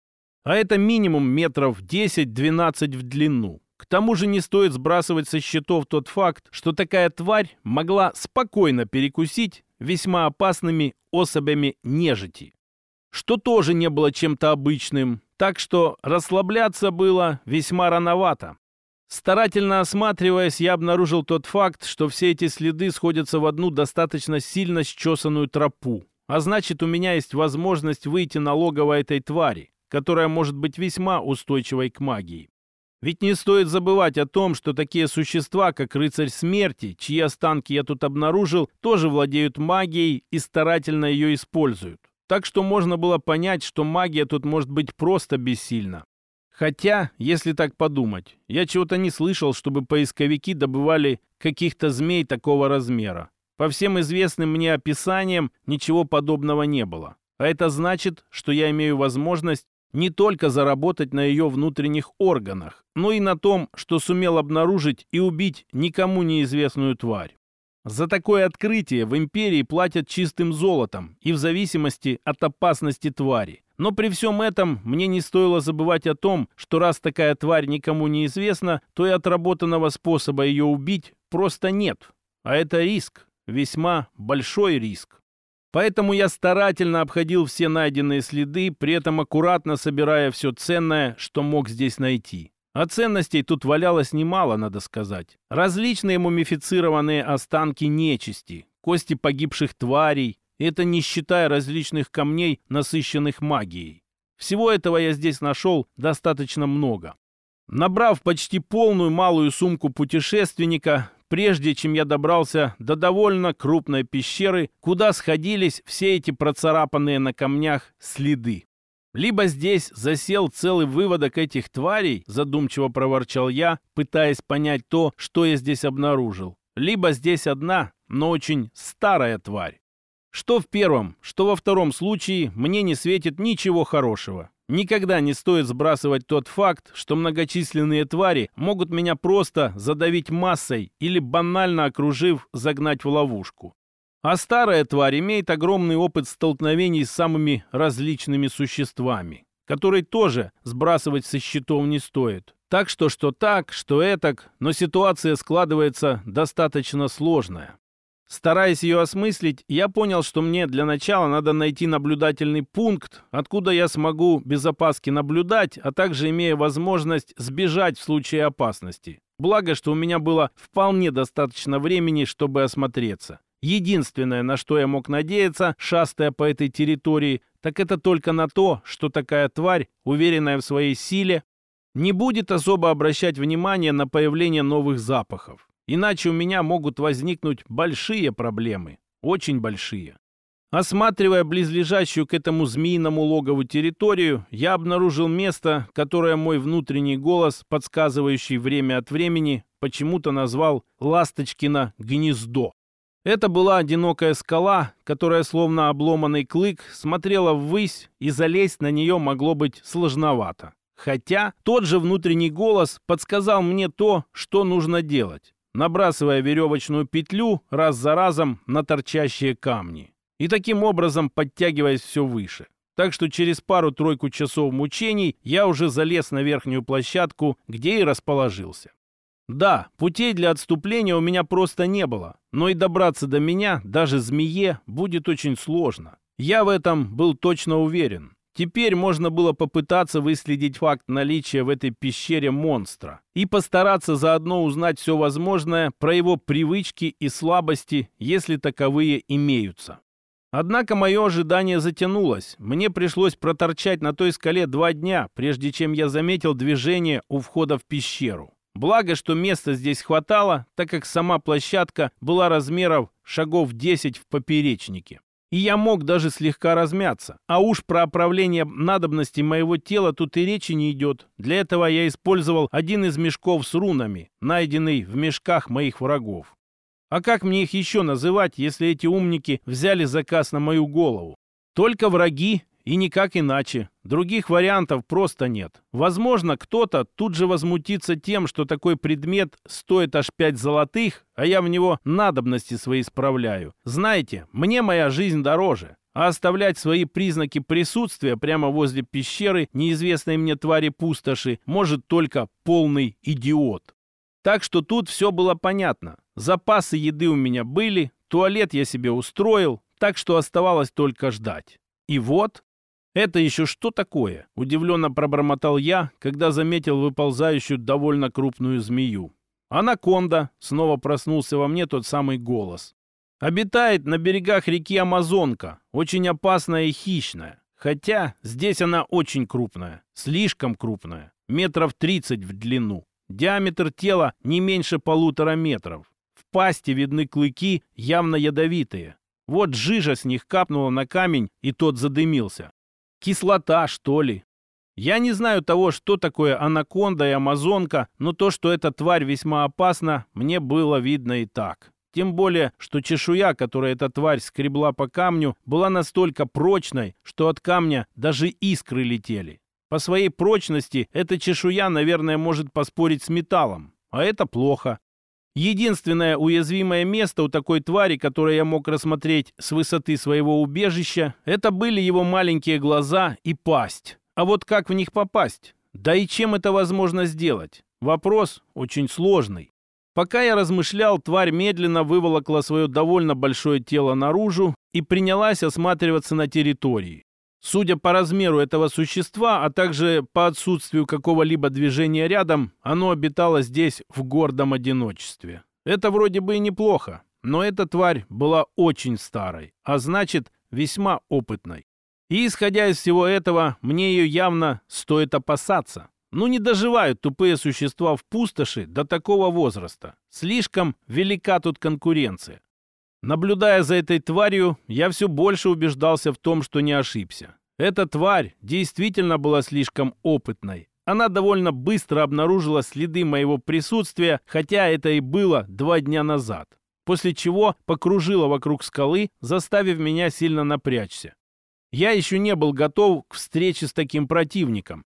A: А это минимум метров 10-12 в длину. Тому же не стоит сбрасывать со счетов тот факт, что такая тварь могла спокойно перекусить весьма опасными особями нежити, что тоже не было чем-то обычным, так что расслабляться было весьма рановато. Старательно осматриваясь, я обнаружил тот факт, что все эти следы сходятся в одну достаточно сильно счесанную тропу. А значит, у меня есть возможность выйти на логово этой твари, которая может быть весьма устойчивой к магии. Ведь не стоит забывать о том, что такие существа, как рыцарь смерти, чьи останки я тут обнаружил, тоже владеют магией и старательно ее используют. Так что можно было понять, что магия тут может быть просто бессильна. Хотя, если так подумать, я чего-то не слышал, чтобы поисковики добывали каких-то змей такого размера. По всем известным мне описаниям ничего подобного не было. А это значит, что я имею возможность не только заработать на ее внутренних органах, но и на том, что сумел обнаружить и убить никому неизвестную тварь. За такое открытие в империи платят чистым золотом и в зависимости от опасности твари. Но при всем этом мне не стоило забывать о том, что раз такая тварь никому не известна, то и отработанного способа ее убить просто нет. А это риск, весьма большой риск. Поэтому я старательно обходил все найденные следы, при этом аккуратно собирая все ценное, что мог здесь найти. А ценностей тут валялось немало, надо сказать. Различные мумифицированные останки нечисти, кости погибших тварей, это не считая различных камней, насыщенных магией. Всего этого я здесь нашел достаточно много. Набрав почти полную малую сумку путешественника, прежде чем я добрался до довольно крупной пещеры, куда сходились все эти процарапанные на камнях следы. Либо здесь засел целый выводок этих тварей, задумчиво проворчал я, пытаясь понять то, что я здесь обнаружил. Либо здесь одна, но очень старая тварь. Что в первом, что во втором случае мне не светит ничего хорошего. Никогда не стоит сбрасывать тот факт, что многочисленные твари могут меня просто задавить массой или банально окружив, загнать в ловушку. А старая тварь имеет огромный опыт столкновений с самыми различными существами, который тоже сбрасывать со счетов не стоит. Так что что так, что этак, но ситуация складывается достаточно сложная. Стараясь ее осмыслить, я понял, что мне для начала надо найти наблюдательный пункт, откуда я смогу без опаски наблюдать, а также имея возможность сбежать в случае опасности. Благо, что у меня было вполне достаточно времени, чтобы осмотреться. Единственное, на что я мог надеяться, шастая по этой территории, так это только на то, что такая тварь, уверенная в своей силе, не будет особо обращать внимание на появление новых запахов. Иначе у меня могут возникнуть большие проблемы. Очень большие. Осматривая близлежащую к этому змеиному логову территорию, я обнаружил место, которое мой внутренний голос, подсказывающий время от времени, почему-то назвал «Ласточкино гнездо». Это была одинокая скала, которая, словно обломанный клык, смотрела ввысь, и залезть на нее могло быть сложновато. Хотя тот же внутренний голос подсказал мне то, что нужно делать набрасывая веревочную петлю раз за разом на торчащие камни. И таким образом подтягиваясь все выше. Так что через пару-тройку часов мучений я уже залез на верхнюю площадку, где и расположился. Да, путей для отступления у меня просто не было, но и добраться до меня, даже змее, будет очень сложно. Я в этом был точно уверен. Теперь можно было попытаться выследить факт наличия в этой пещере монстра и постараться заодно узнать все возможное про его привычки и слабости, если таковые имеются. Однако мое ожидание затянулось. Мне пришлось проторчать на той скале два дня, прежде чем я заметил движение у входа в пещеру. Благо, что места здесь хватало, так как сама площадка была размеров шагов 10 в поперечнике и я мог даже слегка размяться. А уж про оправление надобности моего тела тут и речи не идет. Для этого я использовал один из мешков с рунами, найденный в мешках моих врагов. А как мне их еще называть, если эти умники взяли заказ на мою голову? Только враги и никак иначе. Других вариантов просто нет. Возможно, кто-то тут же возмутится тем, что такой предмет стоит аж пять золотых, а я в него надобности свои справляю. Знаете, мне моя жизнь дороже. А оставлять свои признаки присутствия прямо возле пещеры неизвестной мне твари пустоши может только полный идиот. Так что тут все было понятно. Запасы еды у меня были, туалет я себе устроил, так что оставалось только ждать. И вот «Это еще что такое?» — удивленно пробормотал я, когда заметил выползающую довольно крупную змею. «Анаконда!» — снова проснулся во мне тот самый голос. «Обитает на берегах реки Амазонка, очень опасная и хищная. Хотя здесь она очень крупная, слишком крупная, метров тридцать в длину. Диаметр тела не меньше полутора метров. В пасти видны клыки, явно ядовитые. Вот жижа с них капнула на камень, и тот задымился. Кислота, что ли? Я не знаю того, что такое анаконда и амазонка, но то, что эта тварь весьма опасна, мне было видно и так. Тем более, что чешуя, которую эта тварь скребла по камню, была настолько прочной, что от камня даже искры летели. По своей прочности эта чешуя, наверное, может поспорить с металлом. А это плохо. Единственное уязвимое место у такой твари, которое я мог рассмотреть с высоты своего убежища, это были его маленькие глаза и пасть. А вот как в них попасть? Да и чем это возможно сделать? Вопрос очень сложный. Пока я размышлял, тварь медленно выволокла свое довольно большое тело наружу и принялась осматриваться на территории. Судя по размеру этого существа, а также по отсутствию какого-либо движения рядом, оно обитало здесь в гордом одиночестве. Это вроде бы и неплохо, но эта тварь была очень старой, а значит, весьма опытной. И, исходя из всего этого, мне ее явно стоит опасаться. Ну не доживают тупые существа в пустоши до такого возраста. Слишком велика тут конкуренция. Наблюдая за этой тварью, я все больше убеждался в том, что не ошибся. Эта тварь действительно была слишком опытной. Она довольно быстро обнаружила следы моего присутствия, хотя это и было два дня назад. После чего покружила вокруг скалы, заставив меня сильно напрячься. Я еще не был готов к встрече с таким противником,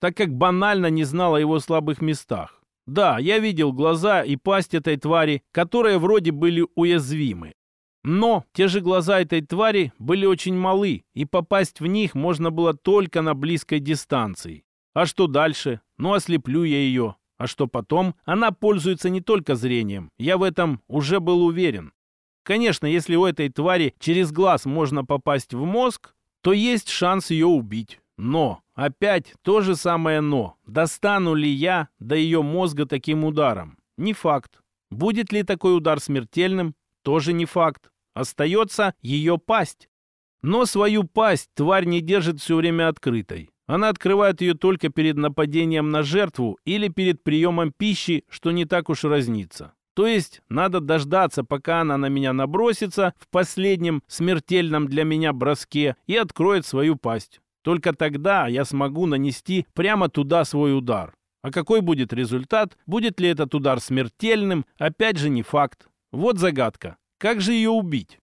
A: так как банально не знал о его слабых местах. Да, я видел глаза и пасть этой твари, которые вроде были уязвимы. Но те же глаза этой твари были очень малы, и попасть в них можно было только на близкой дистанции. А что дальше? Ну, ослеплю я ее. А что потом? Она пользуется не только зрением. Я в этом уже был уверен. Конечно, если у этой твари через глаз можно попасть в мозг, то есть шанс ее убить. Но, опять то же самое «но». Достану ли я до ее мозга таким ударом? Не факт. Будет ли такой удар смертельным? Тоже не факт. Остается ее пасть. Но свою пасть тварь не держит все время открытой. Она открывает ее только перед нападением на жертву или перед приемом пищи, что не так уж разнится. То есть надо дождаться, пока она на меня набросится в последнем смертельном для меня броске и откроет свою пасть. Только тогда я смогу нанести прямо туда свой удар. А какой будет результат? Будет ли этот удар смертельным? Опять же не факт. Вот загадка. Как же ее убить?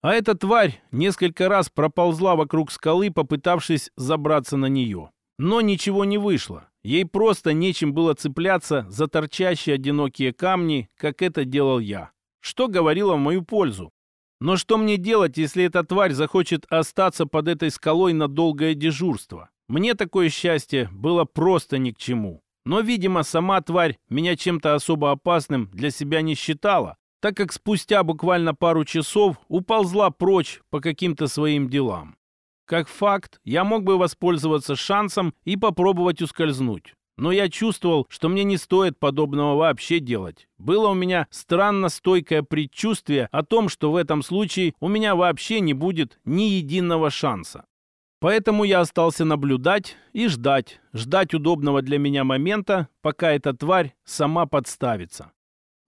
A: А эта тварь несколько раз проползла вокруг скалы, попытавшись забраться на нее. Но ничего не вышло. Ей просто нечем было цепляться за торчащие одинокие камни, как это делал я. Что говорило в мою пользу. Но что мне делать, если эта тварь захочет остаться под этой скалой на долгое дежурство? Мне такое счастье было просто ни к чему. Но, видимо, сама тварь меня чем-то особо опасным для себя не считала, так как спустя буквально пару часов уползла прочь по каким-то своим делам. Как факт, я мог бы воспользоваться шансом и попробовать ускользнуть. Но я чувствовал, что мне не стоит подобного вообще делать. Было у меня странно стойкое предчувствие о том, что в этом случае у меня вообще не будет ни единого шанса. Поэтому я остался наблюдать и ждать, ждать удобного для меня момента, пока эта тварь сама подставится.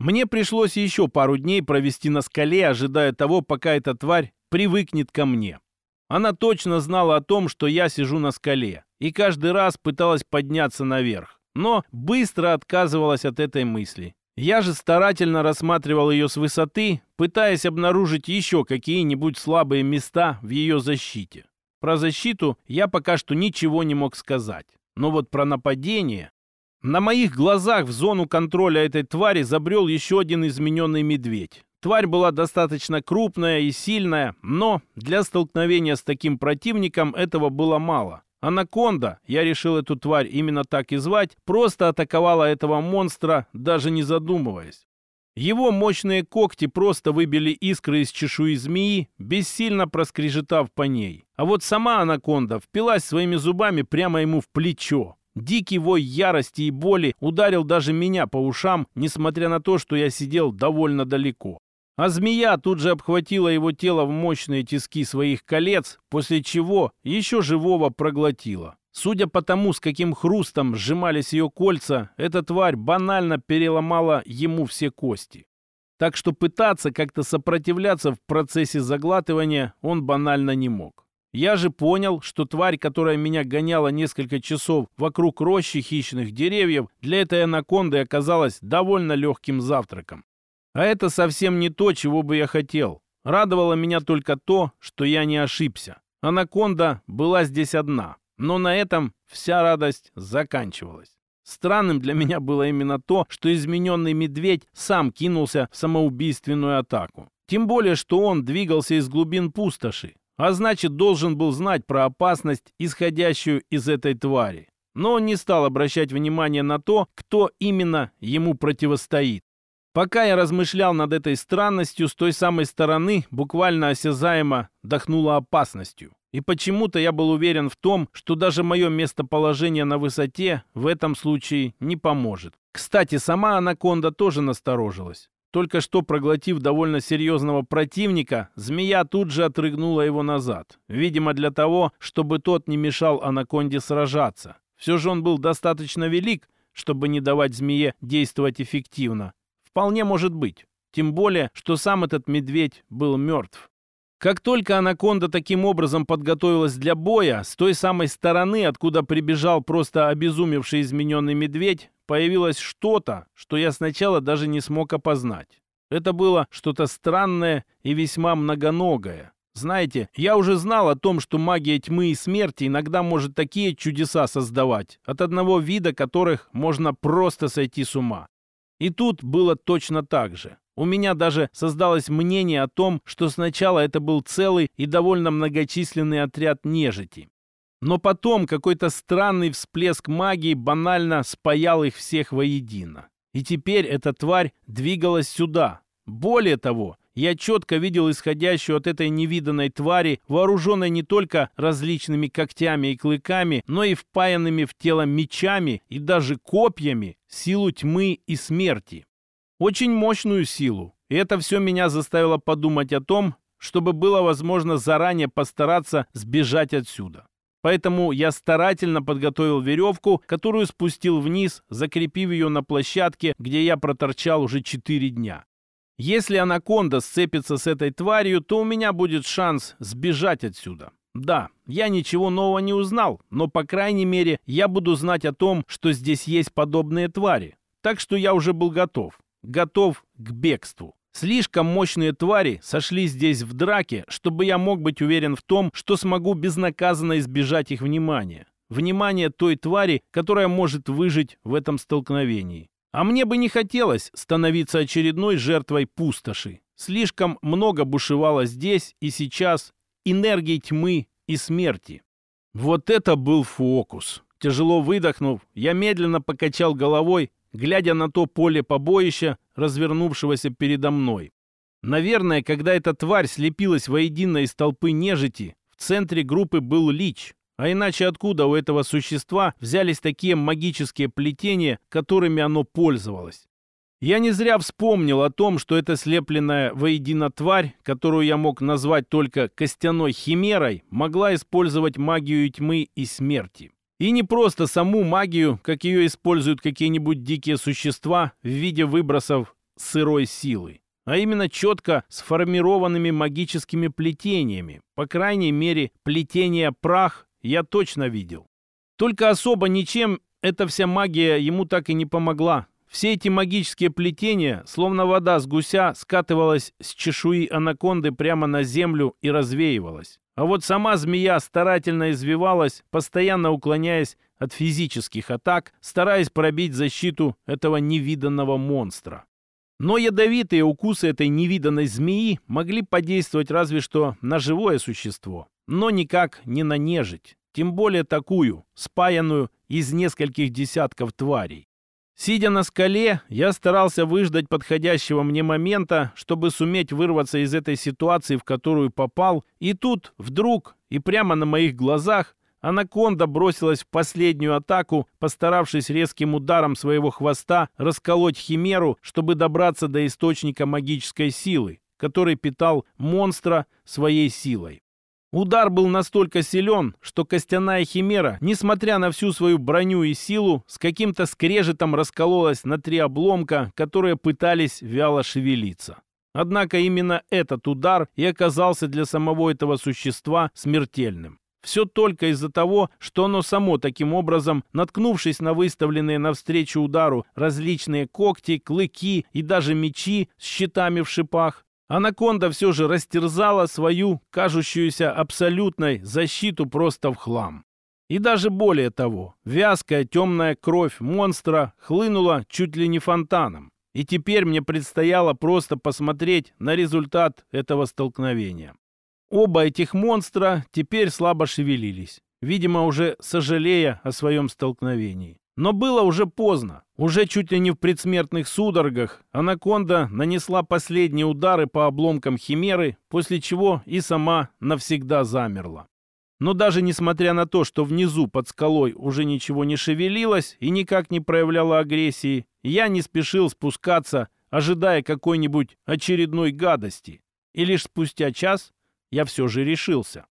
A: Мне пришлось еще пару дней провести на скале, ожидая того, пока эта тварь привыкнет ко мне. Она точно знала о том, что я сижу на скале, и каждый раз пыталась подняться наверх, но быстро отказывалась от этой мысли. Я же старательно рассматривал ее с высоты, пытаясь обнаружить еще какие-нибудь слабые места в ее защите. Про защиту я пока что ничего не мог сказать. Но вот про нападение на моих глазах в зону контроля этой твари забрел еще один измененный медведь. Тварь была достаточно крупная и сильная, но для столкновения с таким противником этого было мало. Анаконда, я решил эту тварь именно так и звать, просто атаковала этого монстра, даже не задумываясь. Его мощные когти просто выбили искры из чешуи змеи, бессильно проскрежетав по ней. А вот сама анаконда впилась своими зубами прямо ему в плечо. Дикий вой ярости и боли ударил даже меня по ушам, несмотря на то, что я сидел довольно далеко. А змея тут же обхватила его тело в мощные тиски своих колец, после чего еще живого проглотила. Судя по тому, с каким хрустом сжимались ее кольца, эта тварь банально переломала ему все кости. Так что пытаться как-то сопротивляться в процессе заглатывания он банально не мог. Я же понял, что тварь, которая меня гоняла несколько часов вокруг рощи хищных деревьев, для этой анаконды оказалась довольно легким завтраком. А это совсем не то, чего бы я хотел. Радовало меня только то, что я не ошибся. Анаконда была здесь одна, но на этом вся радость заканчивалась. Странным для меня было именно то, что измененный медведь сам кинулся в самоубийственную атаку. Тем более, что он двигался из глубин пустоши, а значит, должен был знать про опасность, исходящую из этой твари. Но он не стал обращать внимание на то, кто именно ему противостоит. Пока я размышлял над этой странностью, с той самой стороны буквально осязаемо дохнуло опасностью. И почему-то я был уверен в том, что даже мое местоположение на высоте в этом случае не поможет. Кстати, сама анаконда тоже насторожилась. Только что проглотив довольно серьезного противника, змея тут же отрыгнула его назад. Видимо, для того, чтобы тот не мешал анаконде сражаться. Все же он был достаточно велик, чтобы не давать змее действовать эффективно. Вполне может быть. Тем более, что сам этот медведь был мертв. Как только анаконда таким образом подготовилась для боя, с той самой стороны, откуда прибежал просто обезумевший измененный медведь, появилось что-то, что я сначала даже не смог опознать. Это было что-то странное и весьма многоногое. Знаете, я уже знал о том, что магия тьмы и смерти иногда может такие чудеса создавать, от одного вида которых можно просто сойти с ума. И тут было точно так же. У меня даже создалось мнение о том, что сначала это был целый и довольно многочисленный отряд нежити. Но потом какой-то странный всплеск магии банально спаял их всех воедино. И теперь эта тварь двигалась сюда. Более того, я четко видел исходящую от этой невиданной твари, вооруженной не только различными когтями и клыками, но и впаянными в тело мечами и даже копьями, силу тьмы и смерти. Очень мощную силу. И это все меня заставило подумать о том, чтобы было возможно заранее постараться сбежать отсюда. Поэтому я старательно подготовил веревку, которую спустил вниз, закрепив ее на площадке, где я проторчал уже четыре дня. Если анаконда сцепится с этой тварью, то у меня будет шанс сбежать отсюда. Да, я ничего нового не узнал, но, по крайней мере, я буду знать о том, что здесь есть подобные твари. Так что я уже был готов. Готов к бегству. Слишком мощные твари сошли здесь в драке, чтобы я мог быть уверен в том, что смогу безнаказанно избежать их внимания. Внимание той твари, которая может выжить в этом столкновении. А мне бы не хотелось становиться очередной жертвой пустоши. Слишком много бушевало здесь и сейчас энергии тьмы и смерти. Вот это был фокус. Тяжело выдохнув, я медленно покачал головой, глядя на то поле побоища, развернувшегося передо мной. Наверное, когда эта тварь слепилась воедино из толпы нежити, в центре группы был Лич. А иначе откуда у этого существа взялись такие магические плетения, которыми оно пользовалось? Я не зря вспомнил о том, что эта слепленная воедино тварь, которую я мог назвать только костяной химерой, могла использовать магию тьмы и смерти. И не просто саму магию, как ее используют какие-нибудь дикие существа в виде выбросов сырой силы, а именно четко сформированными магическими плетениями. По крайней мере, плетение прах я точно видел. Только особо ничем эта вся магия ему так и не помогла. Все эти магические плетения, словно вода с гуся, скатывалась с чешуи анаконды прямо на землю и развеивалась. А вот сама змея старательно извивалась, постоянно уклоняясь от физических атак, стараясь пробить защиту этого невиданного монстра. Но ядовитые укусы этой невиданной змеи могли подействовать разве что на живое существо, но никак не на нежить, тем более такую, спаянную из нескольких десятков тварей. Сидя на скале, я старался выждать подходящего мне момента, чтобы суметь вырваться из этой ситуации, в которую попал, и тут, вдруг, и прямо на моих глазах, анаконда бросилась в последнюю атаку, постаравшись резким ударом своего хвоста расколоть химеру, чтобы добраться до источника магической силы, который питал монстра своей силой. Удар был настолько силен, что костяная химера, несмотря на всю свою броню и силу, с каким-то скрежетом раскололась на три обломка, которые пытались вяло шевелиться. Однако именно этот удар и оказался для самого этого существа смертельным. Все только из-за того, что оно само таким образом, наткнувшись на выставленные навстречу удару различные когти, клыки и даже мечи с щитами в шипах, Анаконда все же растерзала свою, кажущуюся абсолютной, защиту просто в хлам. И даже более того, вязкая темная кровь монстра хлынула чуть ли не фонтаном. И теперь мне предстояло просто посмотреть на результат этого столкновения. Оба этих монстра теперь слабо шевелились, видимо, уже сожалея о своем столкновении. Но было уже поздно. Уже чуть ли не в предсмертных судорогах анаконда нанесла последние удары по обломкам химеры, после чего и сама навсегда замерла. Но даже несмотря на то, что внизу под скалой уже ничего не шевелилось и никак не проявляло агрессии, я не спешил спускаться, ожидая какой-нибудь очередной гадости. И лишь спустя час я все же решился.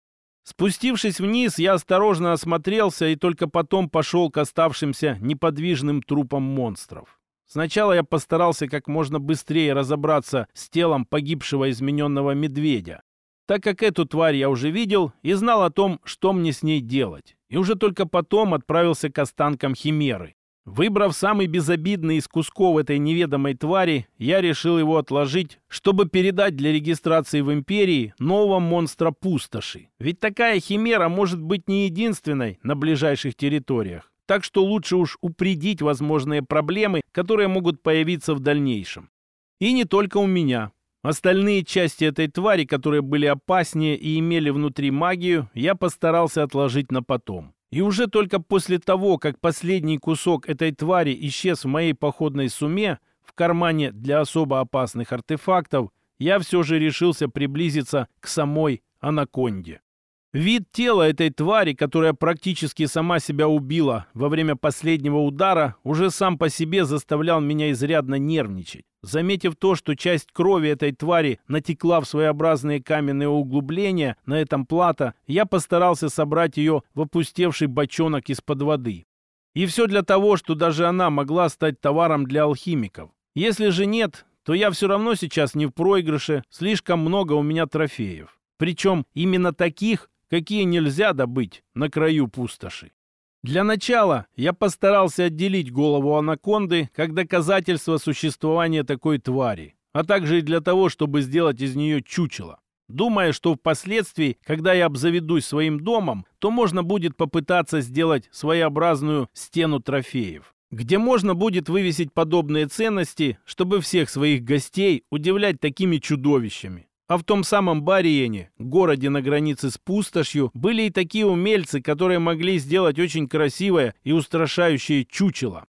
A: Спустившись вниз, я осторожно осмотрелся и только потом пошел к оставшимся неподвижным трупам монстров. Сначала я постарался как можно быстрее разобраться с телом погибшего измененного медведя, так как эту тварь я уже видел и знал о том, что мне с ней делать. И уже только потом отправился к останкам химеры. Выбрав самый безобидный из кусков этой неведомой твари, я решил его отложить, чтобы передать для регистрации в Империи нового монстра пустоши. Ведь такая химера может быть не единственной на ближайших территориях. Так что лучше уж упредить возможные проблемы, которые могут появиться в дальнейшем. И не только у меня. Остальные части этой твари, которые были опаснее и имели внутри магию, я постарался отложить на потом. И уже только после того, как последний кусок этой твари исчез в моей походной сумме, в кармане для особо опасных артефактов, я все же решился приблизиться к самой анаконде. Вид тела этой твари, которая практически сама себя убила во время последнего удара, уже сам по себе заставлял меня изрядно нервничать. Заметив то, что часть крови этой твари натекла в своеобразные каменные углубления на этом плато, я постарался собрать ее в опустевший бочонок из-под воды. И все для того, что даже она могла стать товаром для алхимиков. Если же нет, то я все равно сейчас не в проигрыше, слишком много у меня трофеев. Причем именно таких, какие нельзя добыть на краю пустоши. Для начала я постарался отделить голову анаконды как доказательство существования такой твари, а также и для того, чтобы сделать из нее чучело. Думая, что впоследствии, когда я обзаведусь своим домом, то можно будет попытаться сделать своеобразную стену трофеев, где можно будет вывесить подобные ценности, чтобы всех своих гостей удивлять такими чудовищами. А в том самом Бариене, городе на границе с пустошью, были и такие умельцы, которые могли сделать очень красивое и устрашающее чучело.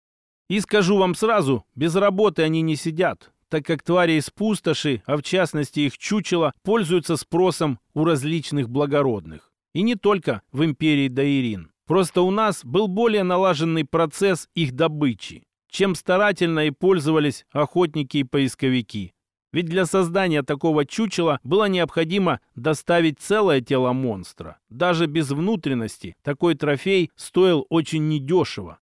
A: И скажу вам сразу, без работы они не сидят, так как твари из пустоши, а в частности их чучело, пользуются спросом у различных благородных. И не только в империи Даирин. Просто у нас был более налаженный процесс их добычи, чем старательно и пользовались охотники и поисковики. Ведь для создания такого чучела было необходимо доставить целое тело монстра. Даже без внутренности такой трофей стоил очень недешево.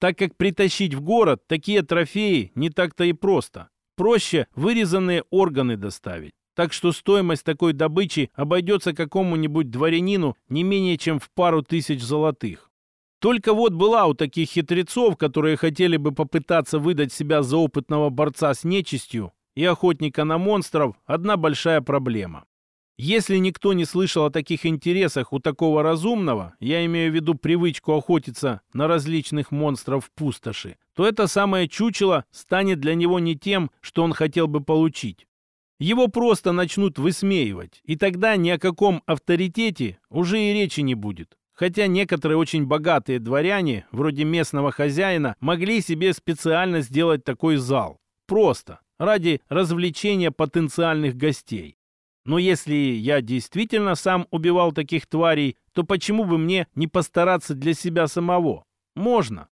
A: Так как притащить в город такие трофеи не так-то и просто. Проще вырезанные органы доставить. Так что стоимость такой добычи обойдется какому-нибудь дворянину не менее чем в пару тысяч золотых. Только вот была у таких хитрецов, которые хотели бы попытаться выдать себя за опытного борца с нечистью, и охотника на монстров одна большая проблема. Если никто не слышал о таких интересах у такого разумного, я имею в виду привычку охотиться на различных монстров в пустоши, то это самое чучело станет для него не тем, что он хотел бы получить. Его просто начнут высмеивать, и тогда ни о каком авторитете уже и речи не будет. Хотя некоторые очень богатые дворяне, вроде местного хозяина, могли себе специально сделать такой зал. Просто ради развлечения потенциальных гостей. Но если я действительно сам убивал таких тварей, то почему бы мне не постараться для себя самого? Можно.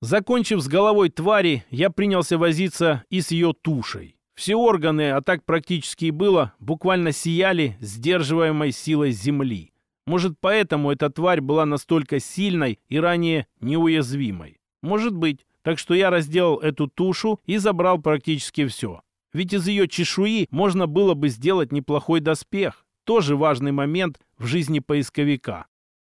A: Закончив с головой твари, я принялся возиться и с ее тушей. Все органы, а так практически и было, буквально сияли сдерживаемой силой земли. Может, поэтому эта тварь была настолько сильной и ранее неуязвимой? Может быть. Так что я разделал эту тушу и забрал практически все. Ведь из ее чешуи можно было бы сделать неплохой доспех. Тоже важный момент в жизни поисковика.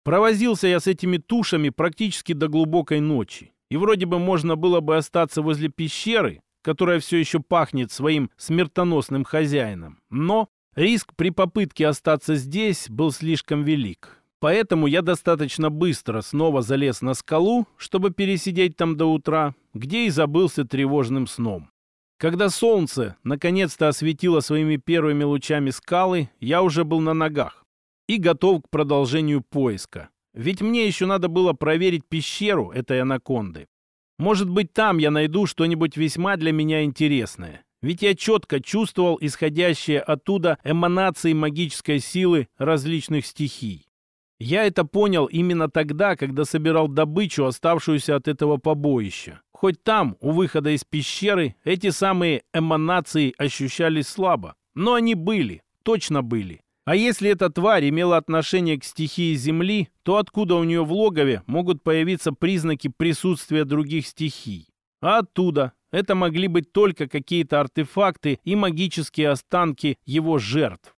A: Провозился я с этими тушами практически до глубокой ночи. И вроде бы можно было бы остаться возле пещеры, которая все еще пахнет своим смертоносным хозяином. Но риск при попытке остаться здесь был слишком велик. Поэтому я достаточно быстро снова залез на скалу, чтобы пересидеть там до утра, где и забылся тревожным сном. Когда солнце наконец-то осветило своими первыми лучами скалы, я уже был на ногах и готов к продолжению поиска. Ведь мне еще надо было проверить пещеру этой анаконды. Может быть, там я найду что-нибудь весьма для меня интересное. Ведь я четко чувствовал исходящие оттуда эманации магической силы различных стихий. Я это понял именно тогда, когда собирал добычу, оставшуюся от этого побоища. Хоть там, у выхода из пещеры, эти самые эманации ощущались слабо. Но они были, точно были. А если эта тварь имела отношение к стихии Земли, то откуда у нее в логове могут появиться признаки присутствия других стихий? А оттуда это могли быть только какие-то артефакты и магические останки его жертв.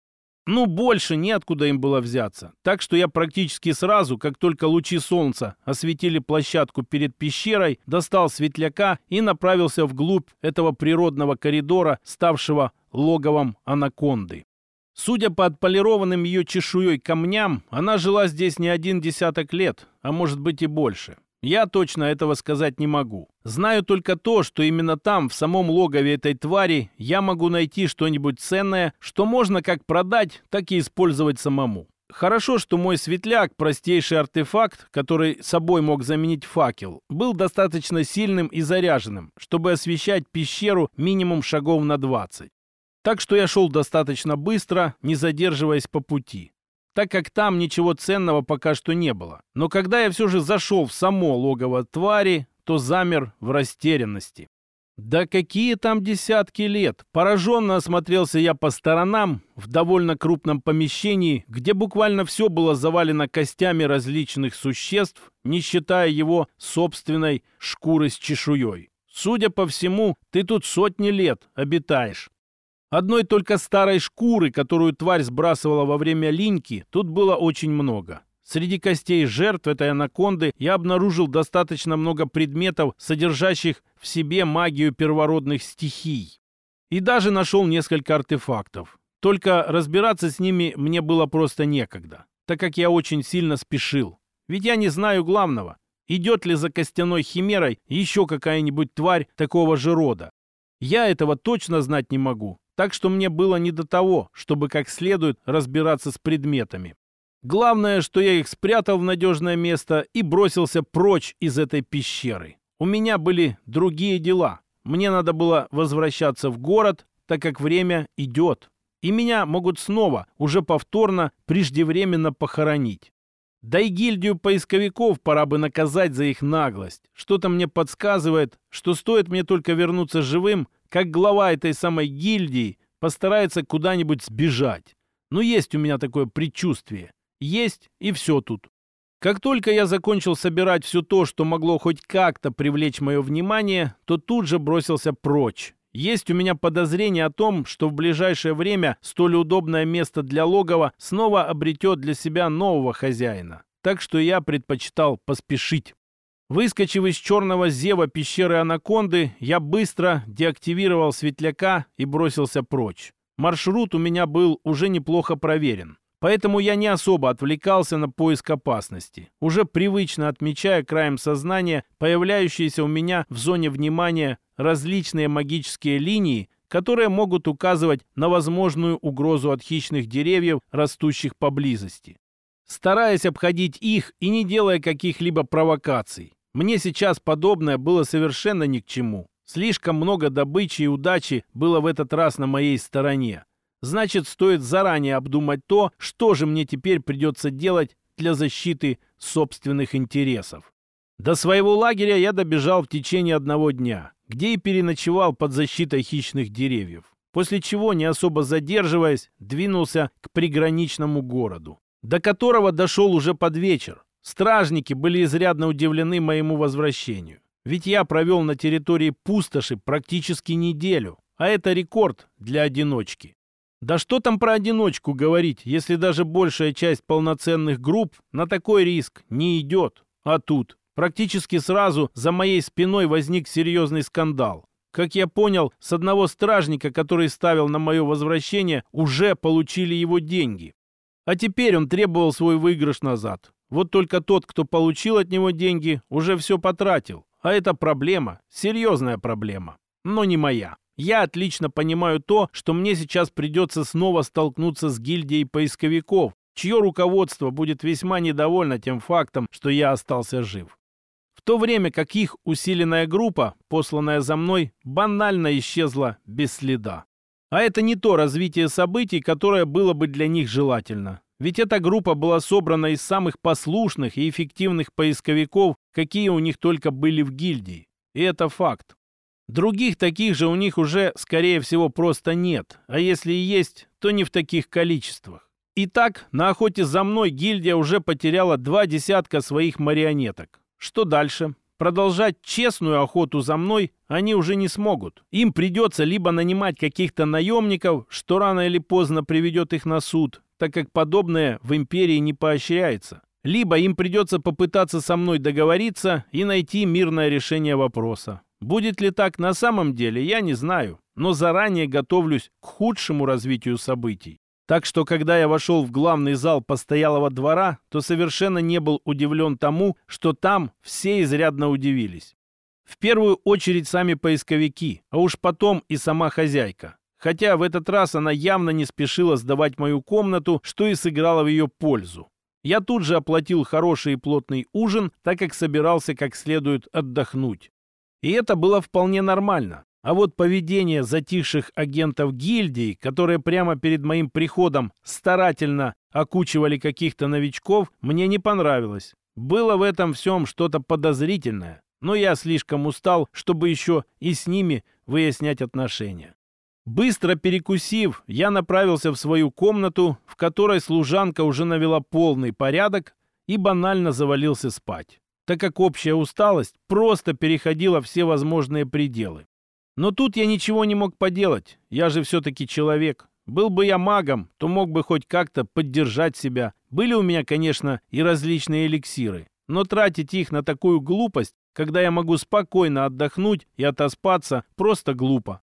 A: Ну, больше неоткуда им было взяться. Так что я практически сразу, как только лучи солнца осветили площадку перед пещерой, достал светляка и направился вглубь этого природного коридора, ставшего логовом анаконды. Судя по отполированным ее чешуей камням, она жила здесь не один десяток лет, а может быть и больше. Я точно этого сказать не могу. Знаю только то, что именно там, в самом логове этой твари, я могу найти что-нибудь ценное, что можно как продать, так и использовать самому. Хорошо, что мой светляк, простейший артефакт, который собой мог заменить факел, был достаточно сильным и заряженным, чтобы освещать пещеру минимум шагов на 20. Так что я шел достаточно быстро, не задерживаясь по пути, так как там ничего ценного пока что не было. Но когда я все же зашел в само логово твари, то замер в растерянности. Да какие там десятки лет! Пораженно осмотрелся я по сторонам в довольно крупном помещении, где буквально все было завалено костями различных существ, не считая его собственной шкуры с чешуей. Судя по всему, ты тут сотни лет обитаешь. Одной только старой шкуры, которую тварь сбрасывала во время линьки, тут было очень много. Среди костей жертв этой анаконды я обнаружил достаточно много предметов, содержащих в себе магию первородных стихий. И даже нашел несколько артефактов. Только разбираться с ними мне было просто некогда, так как я очень сильно спешил. Ведь я не знаю главного. Идет ли за костяной химерой еще какая-нибудь тварь такого же рода? Я этого точно знать не могу, так что мне было не до того, чтобы как следует разбираться с предметами. Главное, что я их спрятал в надежное место и бросился прочь из этой пещеры. У меня были другие дела. Мне надо было возвращаться в город, так как время идет. И меня могут снова, уже повторно, преждевременно похоронить. Да и гильдию поисковиков пора бы наказать за их наглость. Что-то мне подсказывает, что стоит мне только вернуться живым, как глава этой самой гильдии постарается куда-нибудь сбежать. Но есть у меня такое предчувствие. Есть, и все тут. Как только я закончил собирать все то, что могло хоть как-то привлечь мое внимание, то тут же бросился прочь. Есть у меня подозрение о том, что в ближайшее время столь удобное место для логова снова обретет для себя нового хозяина. Так что я предпочитал поспешить. Выскочив из черного зева пещеры анаконды, я быстро деактивировал светляка и бросился прочь. Маршрут у меня был уже неплохо проверен. Поэтому я не особо отвлекался на поиск опасности, уже привычно отмечая краем сознания появляющиеся у меня в зоне внимания различные магические линии, которые могут указывать на возможную угрозу от хищных деревьев, растущих поблизости. Стараясь обходить их и не делая каких-либо провокаций, мне сейчас подобное было совершенно ни к чему. Слишком много добычи и удачи было в этот раз на моей стороне. Значит, стоит заранее обдумать то, что же мне теперь придется делать для защиты собственных интересов. До своего лагеря я добежал в течение одного дня, где и переночевал под защитой хищных деревьев, после чего, не особо задерживаясь, двинулся к приграничному городу, до которого дошел уже под вечер, Стражники были изрядно удивлены моему возвращению. Ведь я провел на территории пустоши практически неделю, а это рекорд для одиночки. Да что там про одиночку говорить, если даже большая часть полноценных групп на такой риск не идет. А тут практически сразу за моей спиной возник серьезный скандал. Как я понял, с одного стражника, который ставил на мое возвращение, уже получили его деньги. А теперь он требовал свой выигрыш назад. Вот только тот, кто получил от него деньги, уже все потратил. А это проблема, серьезная проблема. Но не моя. Я отлично понимаю то, что мне сейчас придется снова столкнуться с гильдией поисковиков, чье руководство будет весьма недовольно тем фактом, что я остался жив. В то время как их усиленная группа, посланная за мной, банально исчезла без следа. А это не то развитие событий, которое было бы для них желательно. Ведь эта группа была собрана из самых послушных и эффективных поисковиков, какие у них только были в гильдии. И это факт. Других таких же у них уже, скорее всего, просто нет. А если и есть, то не в таких количествах. Итак, на охоте за мной гильдия уже потеряла два десятка своих марионеток. Что дальше? Продолжать честную охоту за мной они уже не смогут. Им придется либо нанимать каких-то наемников, что рано или поздно приведет их на суд, так как подобное в империи не поощряется. Либо им придется попытаться со мной договориться и найти мирное решение вопроса. Будет ли так на самом деле, я не знаю, но заранее готовлюсь к худшему развитию событий. Так что, когда я вошел в главный зал постоялого двора, то совершенно не был удивлен тому, что там все изрядно удивились. В первую очередь сами поисковики, а уж потом и сама хозяйка. Хотя в этот раз она явно не спешила сдавать мою комнату, что и сыграло в ее пользу. Я тут же оплатил хороший и плотный ужин, так как собирался как следует отдохнуть. И это было вполне нормально. А вот поведение затихших агентов гильдии, которые прямо перед моим приходом старательно окучивали каких-то новичков, мне не понравилось. Было в этом всем что-то подозрительное, но я слишком устал, чтобы еще и с ними выяснять отношения. Быстро перекусив, я направился в свою комнату, в которой служанка уже навела полный порядок и банально завалился спать, так как общая усталость просто переходила все возможные пределы. Но тут я ничего не мог поделать. Я же все-таки человек. Был бы я магом, то мог бы хоть как-то поддержать себя. Были у меня, конечно, и различные эликсиры. Но тратить их на такую глупость, когда я могу спокойно отдохнуть и отоспаться, просто глупо.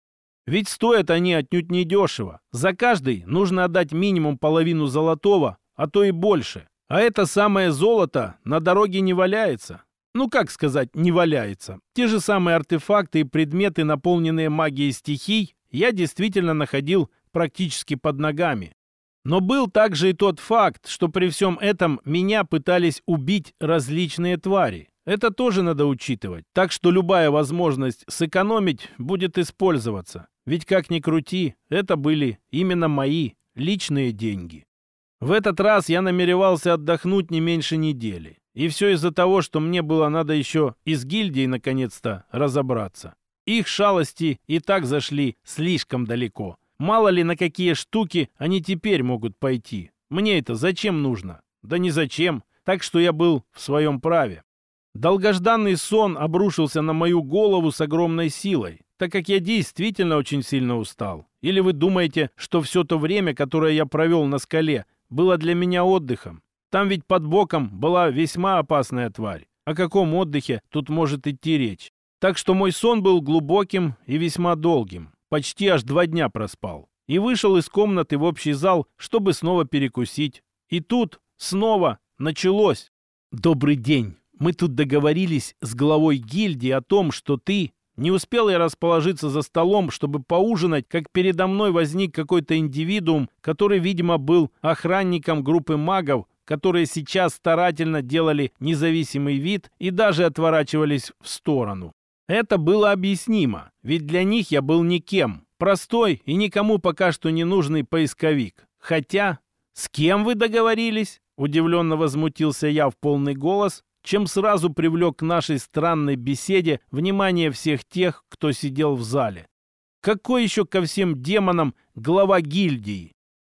A: Ведь стоят они отнюдь не дешево. За каждый нужно отдать минимум половину золотого, а то и больше. А это самое золото на дороге не валяется ну как сказать, не валяется. Те же самые артефакты и предметы, наполненные магией стихий, я действительно находил практически под ногами. Но был также и тот факт, что при всем этом меня пытались убить различные твари. Это тоже надо учитывать. Так что любая возможность сэкономить будет использоваться. Ведь как ни крути, это были именно мои личные деньги. В этот раз я намеревался отдохнуть не меньше недели. И все из-за того, что мне было надо еще и с гильдией наконец-то разобраться. Их шалости и так зашли слишком далеко. Мало ли на какие штуки они теперь могут пойти. Мне это зачем нужно? Да не зачем. Так что я был в своем праве. Долгожданный сон обрушился на мою голову с огромной силой, так как я действительно очень сильно устал. Или вы думаете, что все то время, которое я провел на скале, было для меня отдыхом? Там ведь под боком была весьма опасная тварь. О каком отдыхе тут может идти речь? Так что мой сон был глубоким и весьма долгим. Почти аж два дня проспал. И вышел из комнаты в общий зал, чтобы снова перекусить. И тут снова началось. «Добрый день. Мы тут договорились с главой гильдии о том, что ты...» Не успел я расположиться за столом, чтобы поужинать, как передо мной возник какой-то индивидуум, который, видимо, был охранником группы магов, которые сейчас старательно делали независимый вид и даже отворачивались в сторону. Это было объяснимо, ведь для них я был никем, простой и никому пока что не нужный поисковик. Хотя, с кем вы договорились? Удивленно возмутился я в полный голос, чем сразу привлек к нашей странной беседе внимание всех тех, кто сидел в зале. Какой еще ко всем демонам глава гильдии?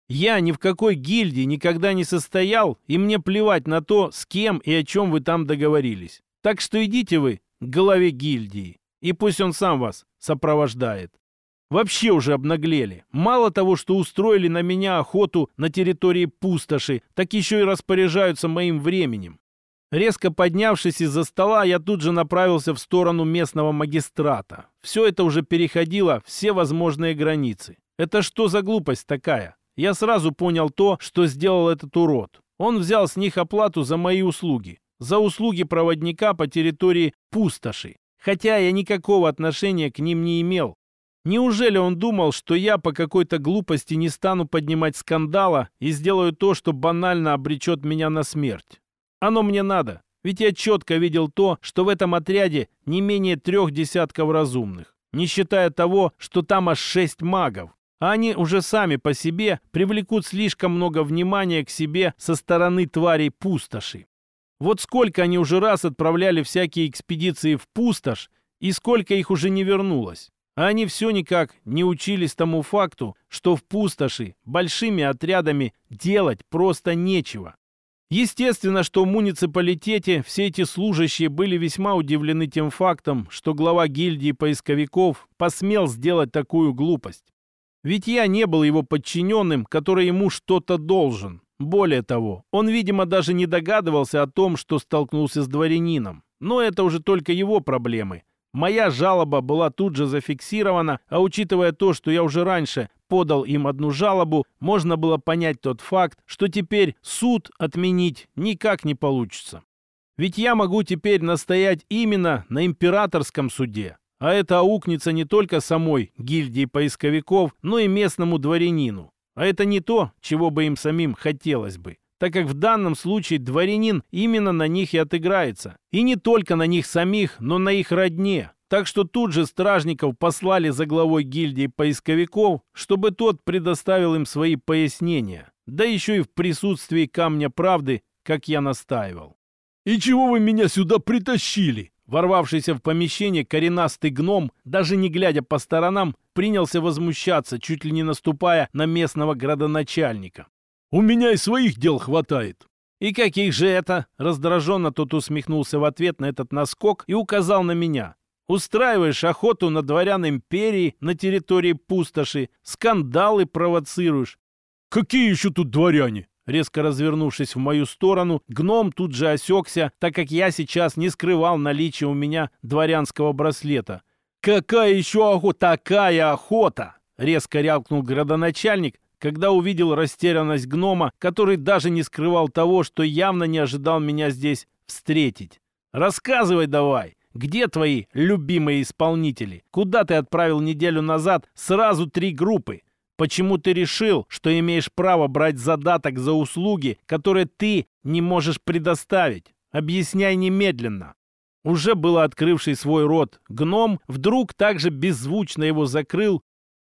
A: Я ни в какой гильдии никогда не состоял, и мне плевать на то, с кем и о чем вы там договорились. Так что идите вы к голове гильдии, и пусть он сам вас сопровождает. Вообще уже обнаглели. Мало того, что устроили на меня охоту на территории пустоши, так еще и распоряжаются моим временем. Резко поднявшись из-за стола, я тут же направился в сторону местного магистрата. Все это уже переходило все возможные границы. Это что за глупость такая? Я сразу понял то, что сделал этот урод. Он взял с них оплату за мои услуги. За услуги проводника по территории пустоши. Хотя я никакого отношения к ним не имел. Неужели он думал, что я по какой-то глупости не стану поднимать скандала и сделаю то, что банально обречет меня на смерть? Оно мне надо, ведь я четко видел то, что в этом отряде не менее трех десятков разумных, не считая того, что там аж шесть магов а они уже сами по себе привлекут слишком много внимания к себе со стороны тварей пустоши. Вот сколько они уже раз отправляли всякие экспедиции в пустошь, и сколько их уже не вернулось. А они все никак не учились тому факту, что в пустоши большими отрядами делать просто нечего. Естественно, что в муниципалитете все эти служащие были весьма удивлены тем фактом, что глава гильдии поисковиков посмел сделать такую глупость. Ведь я не был его подчиненным, который ему что-то должен. Более того, он, видимо, даже не догадывался о том, что столкнулся с дворянином. Но это уже только его проблемы. Моя жалоба была тут же зафиксирована, а учитывая то, что я уже раньше подал им одну жалобу, можно было понять тот факт, что теперь суд отменить никак не получится. Ведь я могу теперь настоять именно на императорском суде. А это аукнется не только самой гильдии поисковиков, но и местному дворянину. А это не то, чего бы им самим хотелось бы, так как в данном случае дворянин именно на них и отыграется. И не только на них самих, но на их родне. Так что тут же стражников послали за главой гильдии поисковиков, чтобы тот предоставил им свои пояснения, да еще и в присутствии камня правды, как я настаивал.
B: «И чего вы меня сюда притащили?»
A: Ворвавшийся в помещение коренастый гном, даже не глядя по сторонам, принялся возмущаться, чуть ли не наступая на местного градоначальника.
B: «У меня и своих дел хватает».
A: «И каких же это?» Раздраженно тот усмехнулся в ответ на этот наскок и указал на меня. «Устраиваешь охоту на дворян империи на территории пустоши, скандалы провоцируешь».
B: «Какие еще тут дворяне?»
A: Резко развернувшись в мою сторону, гном тут же осекся, так как я сейчас не скрывал наличие у меня дворянского браслета. «Какая еще охота? Такая охота!» Резко рявкнул градоначальник, когда увидел растерянность гнома, который даже не скрывал того, что явно не ожидал меня здесь встретить. «Рассказывай давай, где твои любимые исполнители? Куда ты отправил неделю назад сразу три группы? Почему ты решил, что имеешь право брать задаток за услуги, которые ты не можешь предоставить? Объясняй немедленно. Уже было открывший свой рот гном, вдруг также беззвучно его закрыл,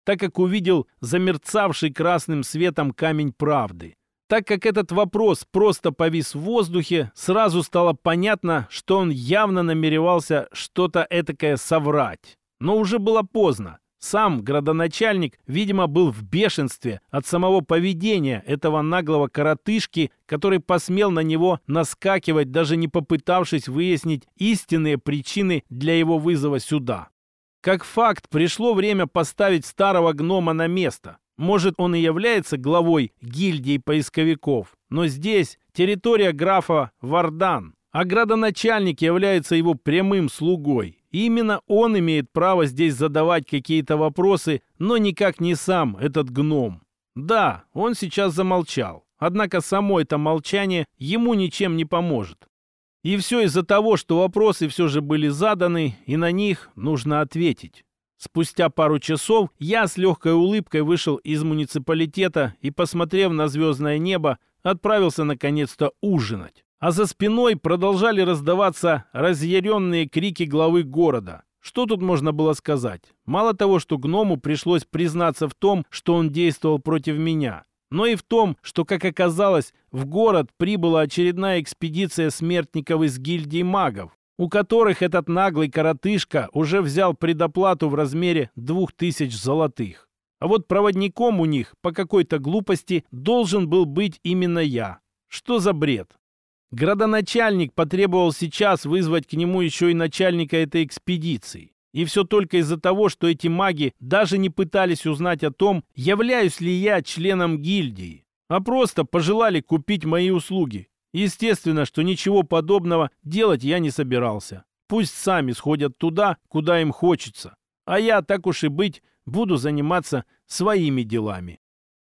A: так как увидел замерцавший красным светом камень правды. Так как этот вопрос просто повис в воздухе, сразу стало понятно, что он явно намеревался что-то этакое соврать. Но уже было поздно. Сам градоначальник, видимо, был в бешенстве от самого поведения этого наглого коротышки, который посмел на него наскакивать, даже не попытавшись выяснить истинные причины для его вызова сюда. Как факт, пришло время поставить старого гнома на место. Может, он и является главой гильдии поисковиков, но здесь территория графа Вардан, а градоначальник является его прямым слугой. Именно он имеет право здесь задавать какие-то вопросы, но никак не сам этот гном. Да, он сейчас замолчал, однако само это молчание ему ничем не поможет. И все из-за того, что вопросы все же были заданы, и на них нужно ответить. Спустя пару часов я с легкой улыбкой вышел из муниципалитета и, посмотрев на звездное небо, отправился наконец-то ужинать а за спиной продолжали раздаваться разъяренные крики главы города. Что тут можно было сказать? Мало того, что гному пришлось признаться в том, что он действовал против меня, но и в том, что, как оказалось, в город прибыла очередная экспедиция смертников из гильдии магов, у которых этот наглый коротышка уже взял предоплату в размере двух тысяч золотых. А вот проводником у них по какой-то глупости должен был быть именно я. Что за бред? Градоначальник потребовал сейчас вызвать к нему еще и начальника этой экспедиции. И все только из-за того, что эти маги даже не пытались узнать о том, являюсь ли я членом гильдии, а просто пожелали купить мои услуги. Естественно, что ничего подобного делать я не собирался. Пусть сами сходят туда, куда им хочется. А я, так уж и быть, буду заниматься своими делами.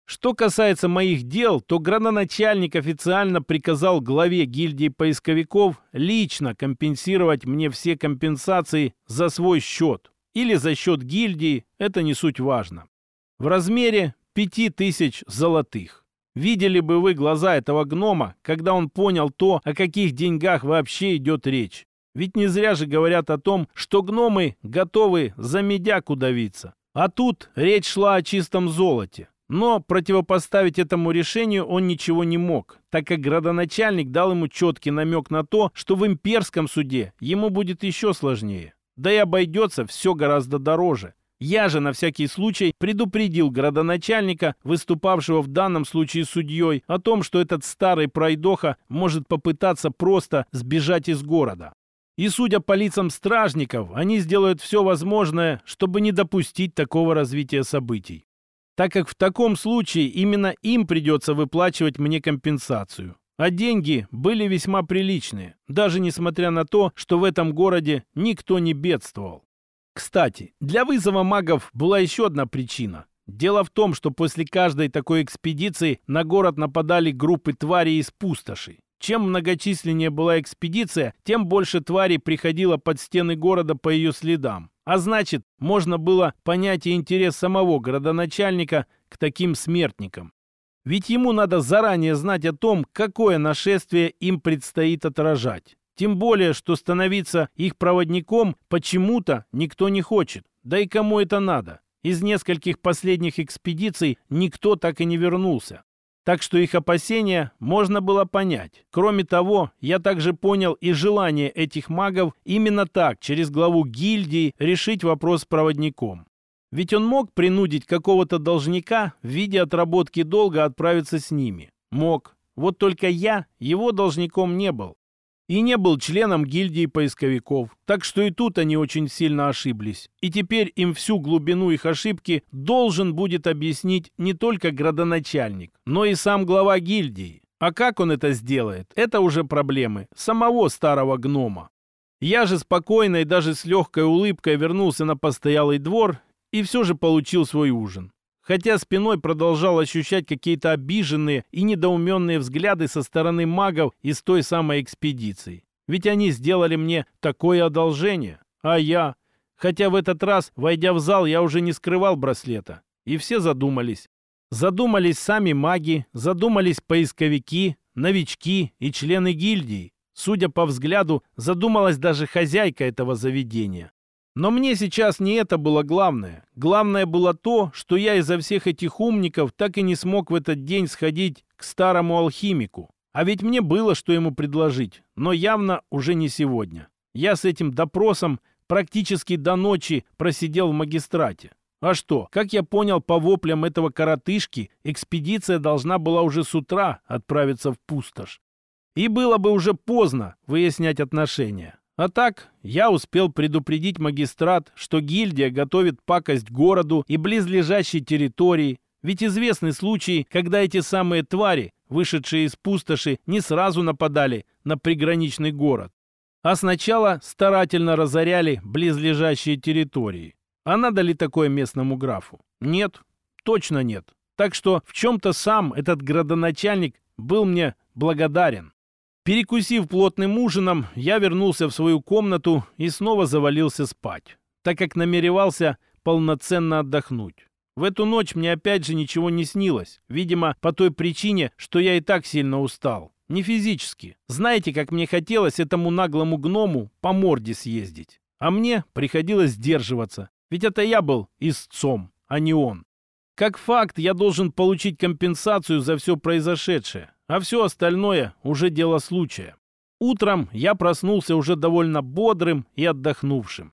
A: Что касается моих дел, то градоначальник официально приказал главе гильдии поисковиков лично компенсировать мне все компенсации за свой счет или за счет гильдии, это не суть важно. В размере пяти тысяч золотых. Видели бы вы глаза этого гнома, когда он понял то, о каких деньгах вообще идет речь. Ведь не зря же говорят о том, что гномы готовы за медяк удавиться. А тут речь шла о чистом золоте. Но противопоставить этому решению он ничего не мог, так как градоначальник дал ему четкий намек на то, что в имперском суде ему будет еще сложнее. Да и обойдется все гораздо дороже. Я же на всякий случай предупредил градоначальника, выступавшего в данном случае судьей, о том, что этот старый пройдоха может попытаться просто сбежать из города. И судя по лицам стражников, они сделают все возможное, чтобы не допустить такого развития событий. Так как в таком случае именно им придется выплачивать мне компенсацию. А деньги были весьма приличные, даже несмотря на то, что в этом городе никто не бедствовал. Кстати, для вызова магов была еще одна причина. Дело в том, что после каждой такой экспедиции на город нападали группы тварей из пустоши. Чем многочисленнее была экспедиция, тем больше тварей приходило под стены города по ее следам. А значит, можно было понять и интерес самого городоначальника к таким смертникам. Ведь ему надо заранее знать о том, какое нашествие им предстоит отражать. Тем более, что становиться их проводником почему-то никто не хочет. Да и кому это надо? Из нескольких последних экспедиций никто так и не вернулся. Так что их опасения можно было понять. Кроме того, я также понял и желание этих магов именно так, через главу гильдии, решить вопрос с проводником. Ведь он мог принудить какого-то должника в виде отработки долга отправиться с ними. Мог. Вот только я его должником не был и не был членом гильдии поисковиков, так что и тут они очень сильно ошиблись. И теперь им всю глубину их ошибки должен будет объяснить не только градоначальник, но и сам глава гильдии. А как он это сделает, это уже проблемы самого старого гнома. Я же спокойно и даже с легкой улыбкой вернулся на постоялый двор и все же получил свой ужин хотя спиной продолжал ощущать какие-то обиженные и недоуменные взгляды со стороны магов из той самой экспедиции. Ведь они сделали мне такое одолжение, а я... Хотя в этот раз, войдя в зал, я уже не скрывал браслета. И все задумались. Задумались сами маги, задумались поисковики, новички и члены гильдии. Судя по взгляду, задумалась даже хозяйка этого заведения. Но мне сейчас не это было главное. Главное было то, что я из-за всех этих умников так и не смог в этот день сходить к старому алхимику. А ведь мне было, что ему предложить, но явно уже не сегодня. Я с этим допросом практически до ночи просидел в магистрате. А что, как я понял по воплям этого коротышки, экспедиция должна была уже с утра отправиться в пустошь. И было бы уже поздно выяснять отношения. А так, я успел предупредить магистрат, что гильдия готовит пакость городу и близлежащей территории, ведь известны случаи, когда эти самые твари, вышедшие из пустоши, не сразу нападали на приграничный город, а сначала старательно разоряли близлежащие территории. А надо ли такое местному графу? Нет, точно нет. Так что в чем-то сам этот градоначальник был мне благодарен. Перекусив плотным ужином, я вернулся в свою комнату и снова завалился спать, так как намеревался полноценно отдохнуть. В эту ночь мне опять же ничего не снилось, видимо, по той причине, что я и так сильно устал. Не физически. Знаете, как мне хотелось этому наглому гному по морде съездить. А мне приходилось сдерживаться, ведь это я был истцом, а не он. Как факт, я должен получить компенсацию за все произошедшее а все остальное уже дело случая. Утром я проснулся уже довольно бодрым и отдохнувшим.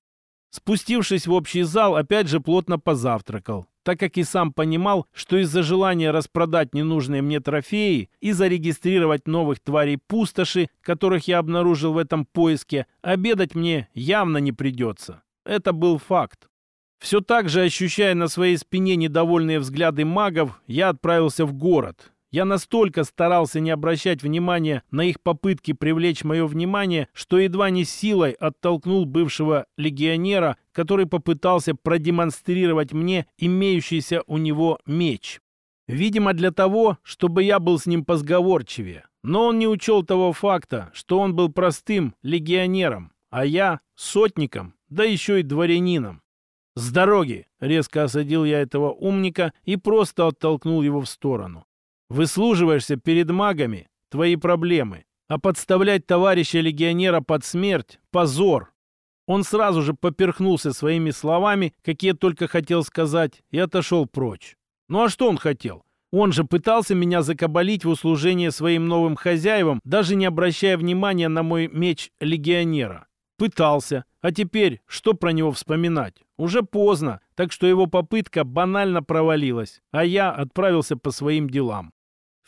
A: Спустившись в общий зал, опять же плотно позавтракал, так как и сам понимал, что из-за желания распродать ненужные мне трофеи и зарегистрировать новых тварей пустоши, которых я обнаружил в этом поиске, обедать мне явно не придется. Это был факт. Все так же, ощущая на своей спине недовольные взгляды магов, я отправился в город, я настолько старался не обращать внимания на их попытки привлечь мое внимание, что едва не силой оттолкнул бывшего легионера, который попытался продемонстрировать мне имеющийся у него меч. Видимо, для того, чтобы я был с ним позговорчивее. Но он не учел того факта, что он был простым легионером, а я — сотником, да еще и дворянином. «С дороги!» — резко осадил я этого умника и просто оттолкнул его в сторону. Выслуживаешься перед магами — твои проблемы. А подставлять товарища легионера под смерть — позор. Он сразу же поперхнулся своими словами, какие только хотел сказать, и отошел прочь. Ну а что он хотел? Он же пытался меня закабалить в услужение своим новым хозяевам, даже не обращая внимания на мой меч легионера. Пытался. А теперь что про него вспоминать? Уже поздно. так что его попытка банально провалилась, а я отправился по своим делам.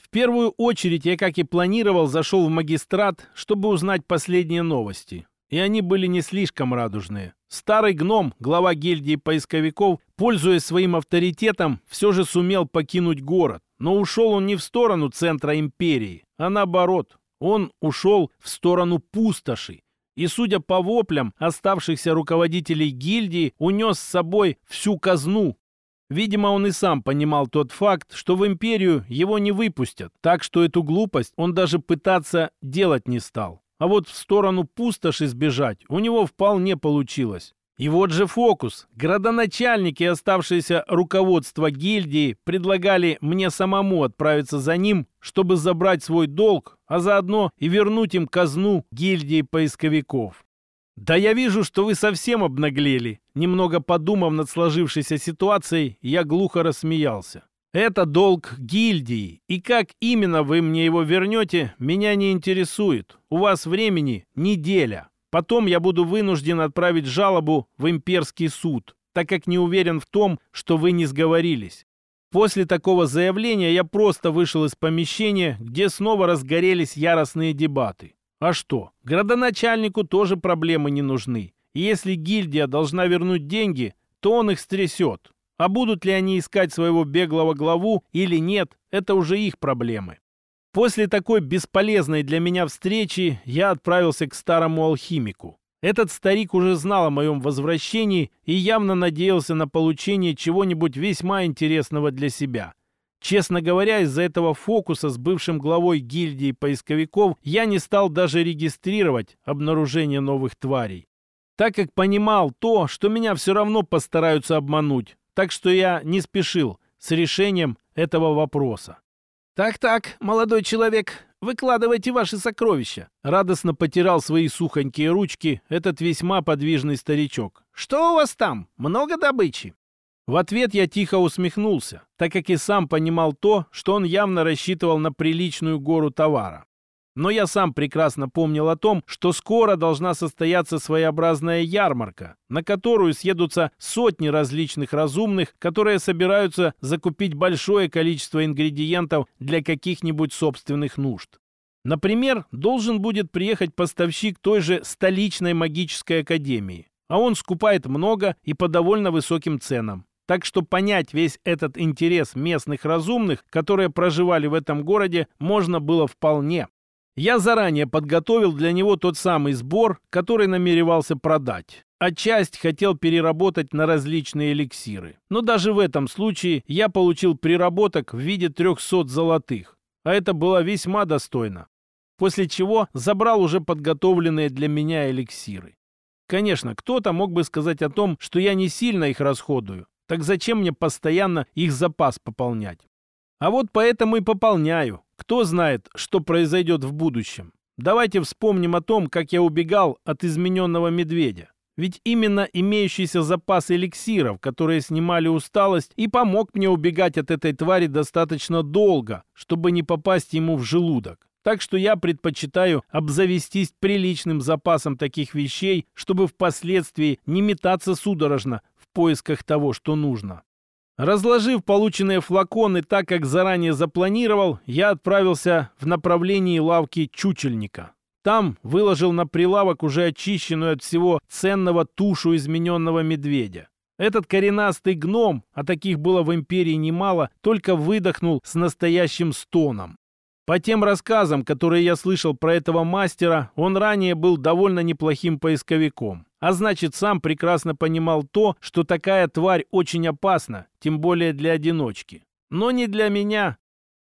A: В первую очередь я, как и планировал, зашел в магистрат, чтобы узнать последние новости. И они были не слишком радужные. Старый гном, глава гильдии поисковиков, пользуясь своим авторитетом, все же сумел покинуть город. Но ушел он не в сторону центра империи, а наоборот. Он ушел в сторону пустоши. И, судя по воплям оставшихся руководителей гильдии, унес с собой всю казну. Видимо, он и сам понимал тот факт, что в империю его не выпустят, так что эту глупость он даже пытаться делать не стал. А вот в сторону пустоши сбежать у него вполне получилось. И вот же фокус. Градоначальники и оставшееся руководство гильдии предлагали мне самому отправиться за ним, чтобы забрать свой долг, а заодно и вернуть им казну гильдии поисковиков. «Да я вижу, что вы совсем обнаглели». Немного подумав над сложившейся ситуацией, я глухо рассмеялся. Это долг гильдии, и как именно вы мне его вернете, меня не интересует. У вас времени неделя. Потом я буду вынужден отправить жалобу в имперский суд, так как не уверен в том, что вы не сговорились. После такого заявления я просто вышел из помещения, где снова разгорелись яростные дебаты. А что, градоначальнику тоже проблемы не нужны. Если гильдия должна вернуть деньги, то он их стрясет. А будут ли они искать своего беглого главу или нет, это уже их проблемы. После такой бесполезной для меня встречи я отправился к старому алхимику. Этот старик уже знал о моем возвращении и явно надеялся на получение чего-нибудь весьма интересного для себя. Честно говоря, из-за этого фокуса с бывшим главой гильдии поисковиков я не стал даже регистрировать обнаружение новых тварей так как понимал то, что меня все равно постараются обмануть, так что я не спешил с решением этого вопроса. «Так-так, молодой человек, выкладывайте ваши сокровища!» Радостно потирал свои сухонькие ручки этот весьма подвижный старичок. «Что у вас там? Много добычи?» В ответ я тихо усмехнулся, так как и сам понимал то, что он явно рассчитывал на приличную гору товара. Но я сам прекрасно помнил о том, что скоро должна состояться своеобразная ярмарка, на которую съедутся сотни различных разумных, которые собираются закупить большое количество ингредиентов для каких-нибудь собственных нужд. Например, должен будет приехать поставщик той же столичной магической академии, а он скупает много и по довольно высоким ценам. Так что понять весь этот интерес местных разумных, которые проживали в этом городе, можно было вполне. Я заранее подготовил для него тот самый сбор, который намеревался продать. А часть хотел переработать на различные эликсиры. Но даже в этом случае я получил приработок в виде 300 золотых. А это было весьма достойно. После чего забрал уже подготовленные для меня эликсиры. Конечно, кто-то мог бы сказать о том, что я не сильно их расходую. Так зачем мне постоянно их запас пополнять? А вот поэтому и пополняю. Кто знает, что произойдет в будущем. Давайте вспомним о том, как я убегал от измененного медведя. Ведь именно имеющийся запас эликсиров, которые снимали усталость, и помог мне убегать от этой твари достаточно долго, чтобы не попасть ему в желудок. Так что я предпочитаю обзавестись приличным запасом таких вещей, чтобы впоследствии не метаться судорожно поисках того, что нужно. Разложив полученные флаконы так, как заранее запланировал, я отправился в направлении лавки чучельника. Там выложил на прилавок уже очищенную от всего ценного тушу измененного медведя. Этот коренастый гном, а таких было в империи немало, только выдохнул с настоящим стоном. По тем рассказам, которые я слышал про этого мастера, он ранее был довольно неплохим поисковиком. А значит, сам прекрасно понимал то, что такая тварь очень опасна, тем более для одиночки. Но не для меня.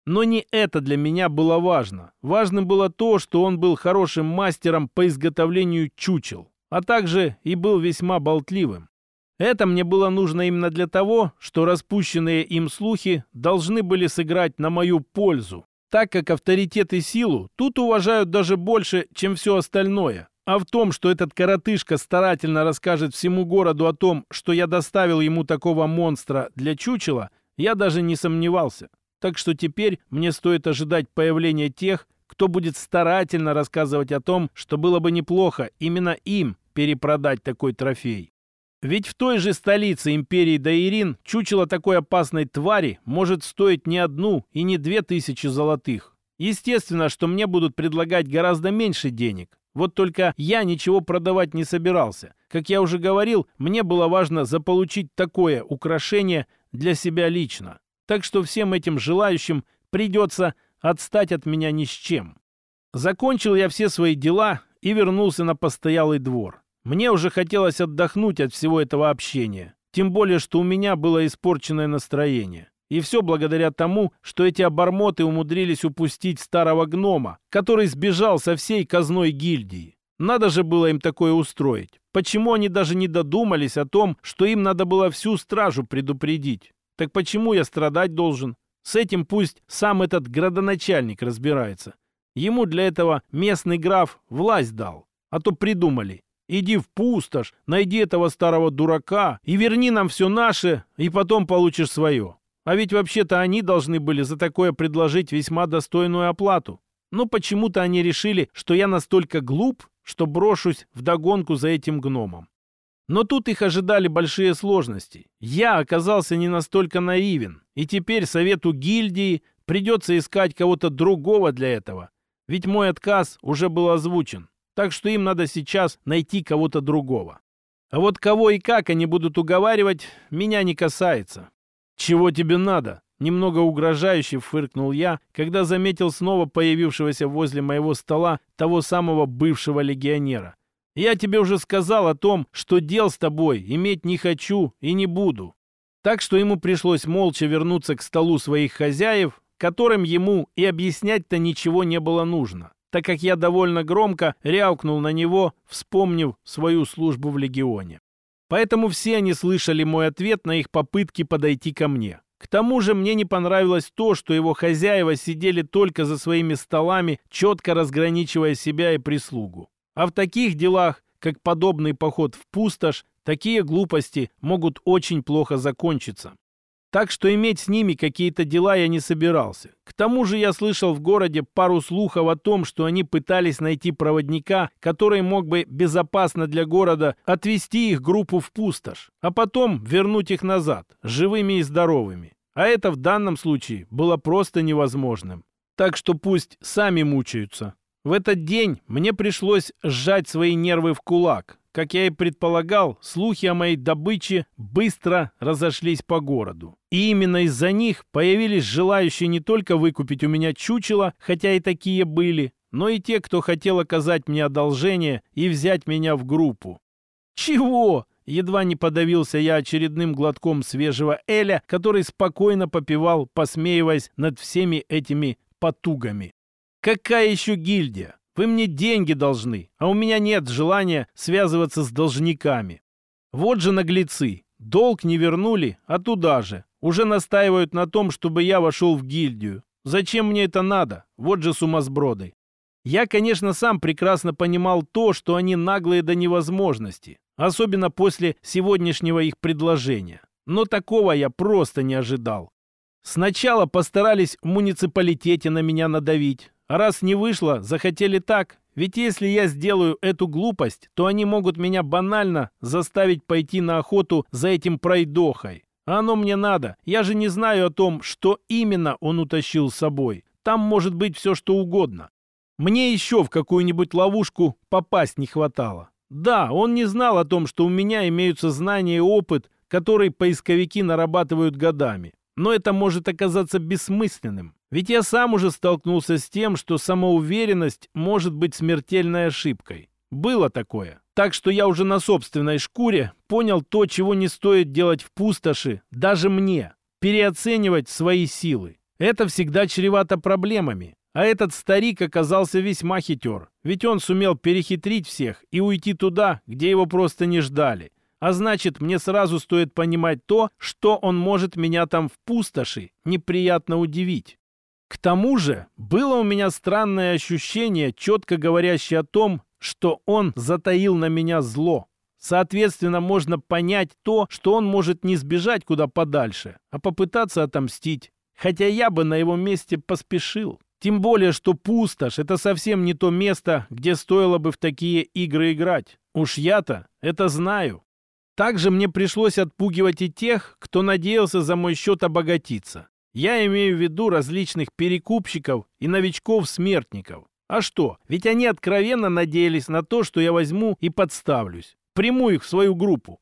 A: Но не это для меня было важно. Важным было то, что он был хорошим мастером по изготовлению чучел, а также и был весьма болтливым. Это мне было нужно именно для того, что распущенные им слухи должны были сыграть на мою пользу, так как авторитет и силу тут уважают даже больше, чем все остальное. А в том, что этот коротышка старательно расскажет всему городу о том, что я доставил ему такого монстра для чучела, я даже не сомневался. Так что теперь мне стоит ожидать появления тех, кто будет старательно рассказывать о том, что было бы неплохо именно им перепродать такой трофей. Ведь в той же столице империи Даирин чучело такой опасной твари может стоить не одну и не две тысячи золотых. Естественно, что мне будут предлагать гораздо меньше денег. Вот только я ничего продавать не собирался. Как я уже говорил, мне было важно заполучить такое украшение для себя лично. Так что всем этим желающим придется отстать от меня ни с чем. Закончил я все свои дела и вернулся на постоялый двор. Мне уже хотелось отдохнуть от всего этого общения. Тем более, что у меня было испорченное настроение. И все благодаря тому, что эти обормоты умудрились упустить старого гнома, который сбежал со всей казной гильдии. Надо же было им такое устроить. Почему они даже не додумались о том, что им надо было всю стражу предупредить? Так почему я страдать должен? С этим пусть сам этот градоначальник разбирается. Ему для этого местный граф власть дал. А то придумали. Иди в пустошь, найди этого старого дурака и верни нам все наше, и потом получишь свое. А ведь вообще-то они должны были за такое предложить весьма достойную оплату. Но почему-то они решили, что я настолько глуп, что брошусь в догонку за этим гномом. Но тут их ожидали большие сложности. Я оказался не настолько наивен, и теперь совету гильдии придется искать кого-то другого для этого. Ведь мой отказ уже был озвучен. Так что им надо сейчас найти кого-то другого. А вот кого и как они будут уговаривать, меня не касается. «Чего тебе надо?» Немного угрожающе фыркнул я, когда заметил снова появившегося возле моего стола того самого бывшего легионера. «Я тебе уже сказал о том, что дел с тобой иметь не хочу и не буду». Так что ему пришлось молча вернуться к столу своих хозяев, которым ему и объяснять-то ничего не было нужно так как я довольно громко рявкнул на него, вспомнив свою службу в легионе. Поэтому все они слышали мой ответ на их попытки подойти ко мне. К тому же мне не понравилось то, что его хозяева сидели только за своими столами, четко разграничивая себя и прислугу. А в таких делах, как подобный поход в пустошь, такие глупости могут очень плохо закончиться. Так что иметь с ними какие-то дела я не собирался. К тому же я слышал в городе пару слухов о том, что они пытались найти проводника, который мог бы безопасно для города отвезти их группу в пустошь, а потом вернуть их назад, живыми и здоровыми. А это в данном случае было просто невозможным. Так что пусть сами мучаются. В этот день мне пришлось сжать свои нервы в кулак, как я и предполагал, слухи о моей добыче быстро разошлись по городу. И именно из-за них появились желающие не только выкупить у меня чучело, хотя и такие были, но и те, кто хотел оказать мне одолжение и взять меня в группу. «Чего?» Едва не подавился я очередным глотком свежего эля, который спокойно попивал, посмеиваясь над всеми этими потугами. «Какая еще гильдия? Вы мне деньги должны, а у меня нет желания связываться с должниками. Вот же наглецы. Долг не вернули, а туда же. Уже настаивают на том, чтобы я вошел в гильдию. Зачем мне это надо? Вот же сумасброды. Я, конечно, сам прекрасно понимал то, что они наглые до невозможности, особенно после сегодняшнего их предложения. Но такого я просто не ожидал. Сначала постарались в муниципалитете на меня надавить, а раз не вышло, захотели так. Ведь если я сделаю эту глупость, то они могут меня банально заставить пойти на охоту за этим пройдохой. А оно мне надо. Я же не знаю о том, что именно он утащил с собой. Там может быть все, что угодно. Мне еще в какую-нибудь ловушку попасть не хватало. Да, он не знал о том, что у меня имеются знания и опыт, который поисковики нарабатывают годами. Но это может оказаться бессмысленным. Ведь я сам уже столкнулся с тем, что самоуверенность может быть смертельной ошибкой. Было такое. Так что я уже на собственной шкуре понял то, чего не стоит делать в пустоши, даже мне. Переоценивать свои силы. Это всегда чревато проблемами. А этот старик оказался весьма хитер, ведь он сумел перехитрить всех и уйти туда, где его просто не ждали. А значит, мне сразу стоит понимать то, что он может меня там в пустоши неприятно удивить. К тому же, было у меня странное ощущение, четко говорящее о том, что он затаил на меня зло. Соответственно, можно понять то, что он может не сбежать куда подальше, а попытаться отомстить. Хотя я бы на его месте поспешил. Тем более, что пустошь — это совсем не то место, где стоило бы в такие игры играть. Уж я-то это знаю. Также мне пришлось отпугивать и тех, кто надеялся за мой счет обогатиться. Я имею в виду различных перекупщиков и новичков-смертников. А что? Ведь они откровенно надеялись на то, что я возьму и подставлюсь. Приму их в свою группу.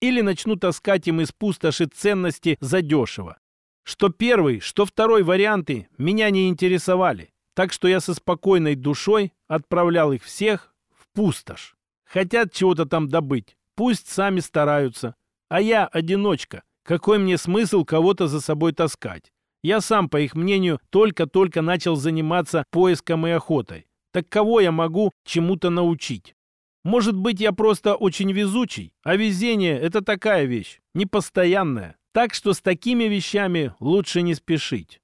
A: Или начну таскать им из пустоши ценности задешево. Что первый, что второй варианты меня не интересовали. Так что я со спокойной душой отправлял их всех в пустошь. Хотят чего-то там добыть. Пусть сами стараются. А я одиночка. Какой мне смысл кого-то за собой таскать? Я сам, по их мнению, только-только начал заниматься поиском и охотой. Так кого я могу чему-то научить? Может быть, я просто очень везучий, а везение — это такая вещь, непостоянная. Так что с такими вещами лучше не спешить.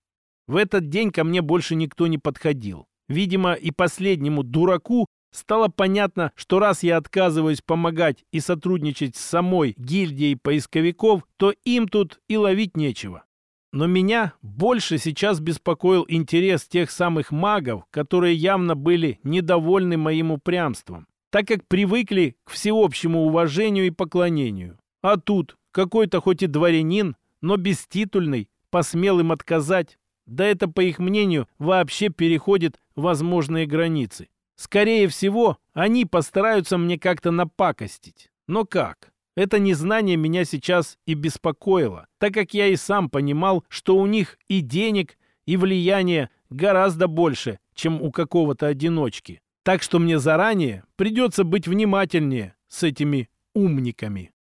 A: В этот день ко мне больше никто не подходил. Видимо, и последнему дураку стало понятно, что раз я отказываюсь помогать и сотрудничать с самой гильдией поисковиков, то им тут и ловить нечего. Но меня больше сейчас беспокоил интерес тех самых магов, которые явно были недовольны моим упрямством, так как привыкли к всеобщему уважению и поклонению. А тут какой-то хоть и дворянин, но беститульный, посмел им отказать. Да это, по их мнению, вообще переходит возможные границы. Скорее всего, они постараются мне как-то напакостить. Но как? Это незнание меня сейчас и беспокоило, так как я и сам понимал, что у них и денег, и влияния гораздо больше, чем у какого-то одиночки. Так что мне заранее придется быть внимательнее с этими умниками.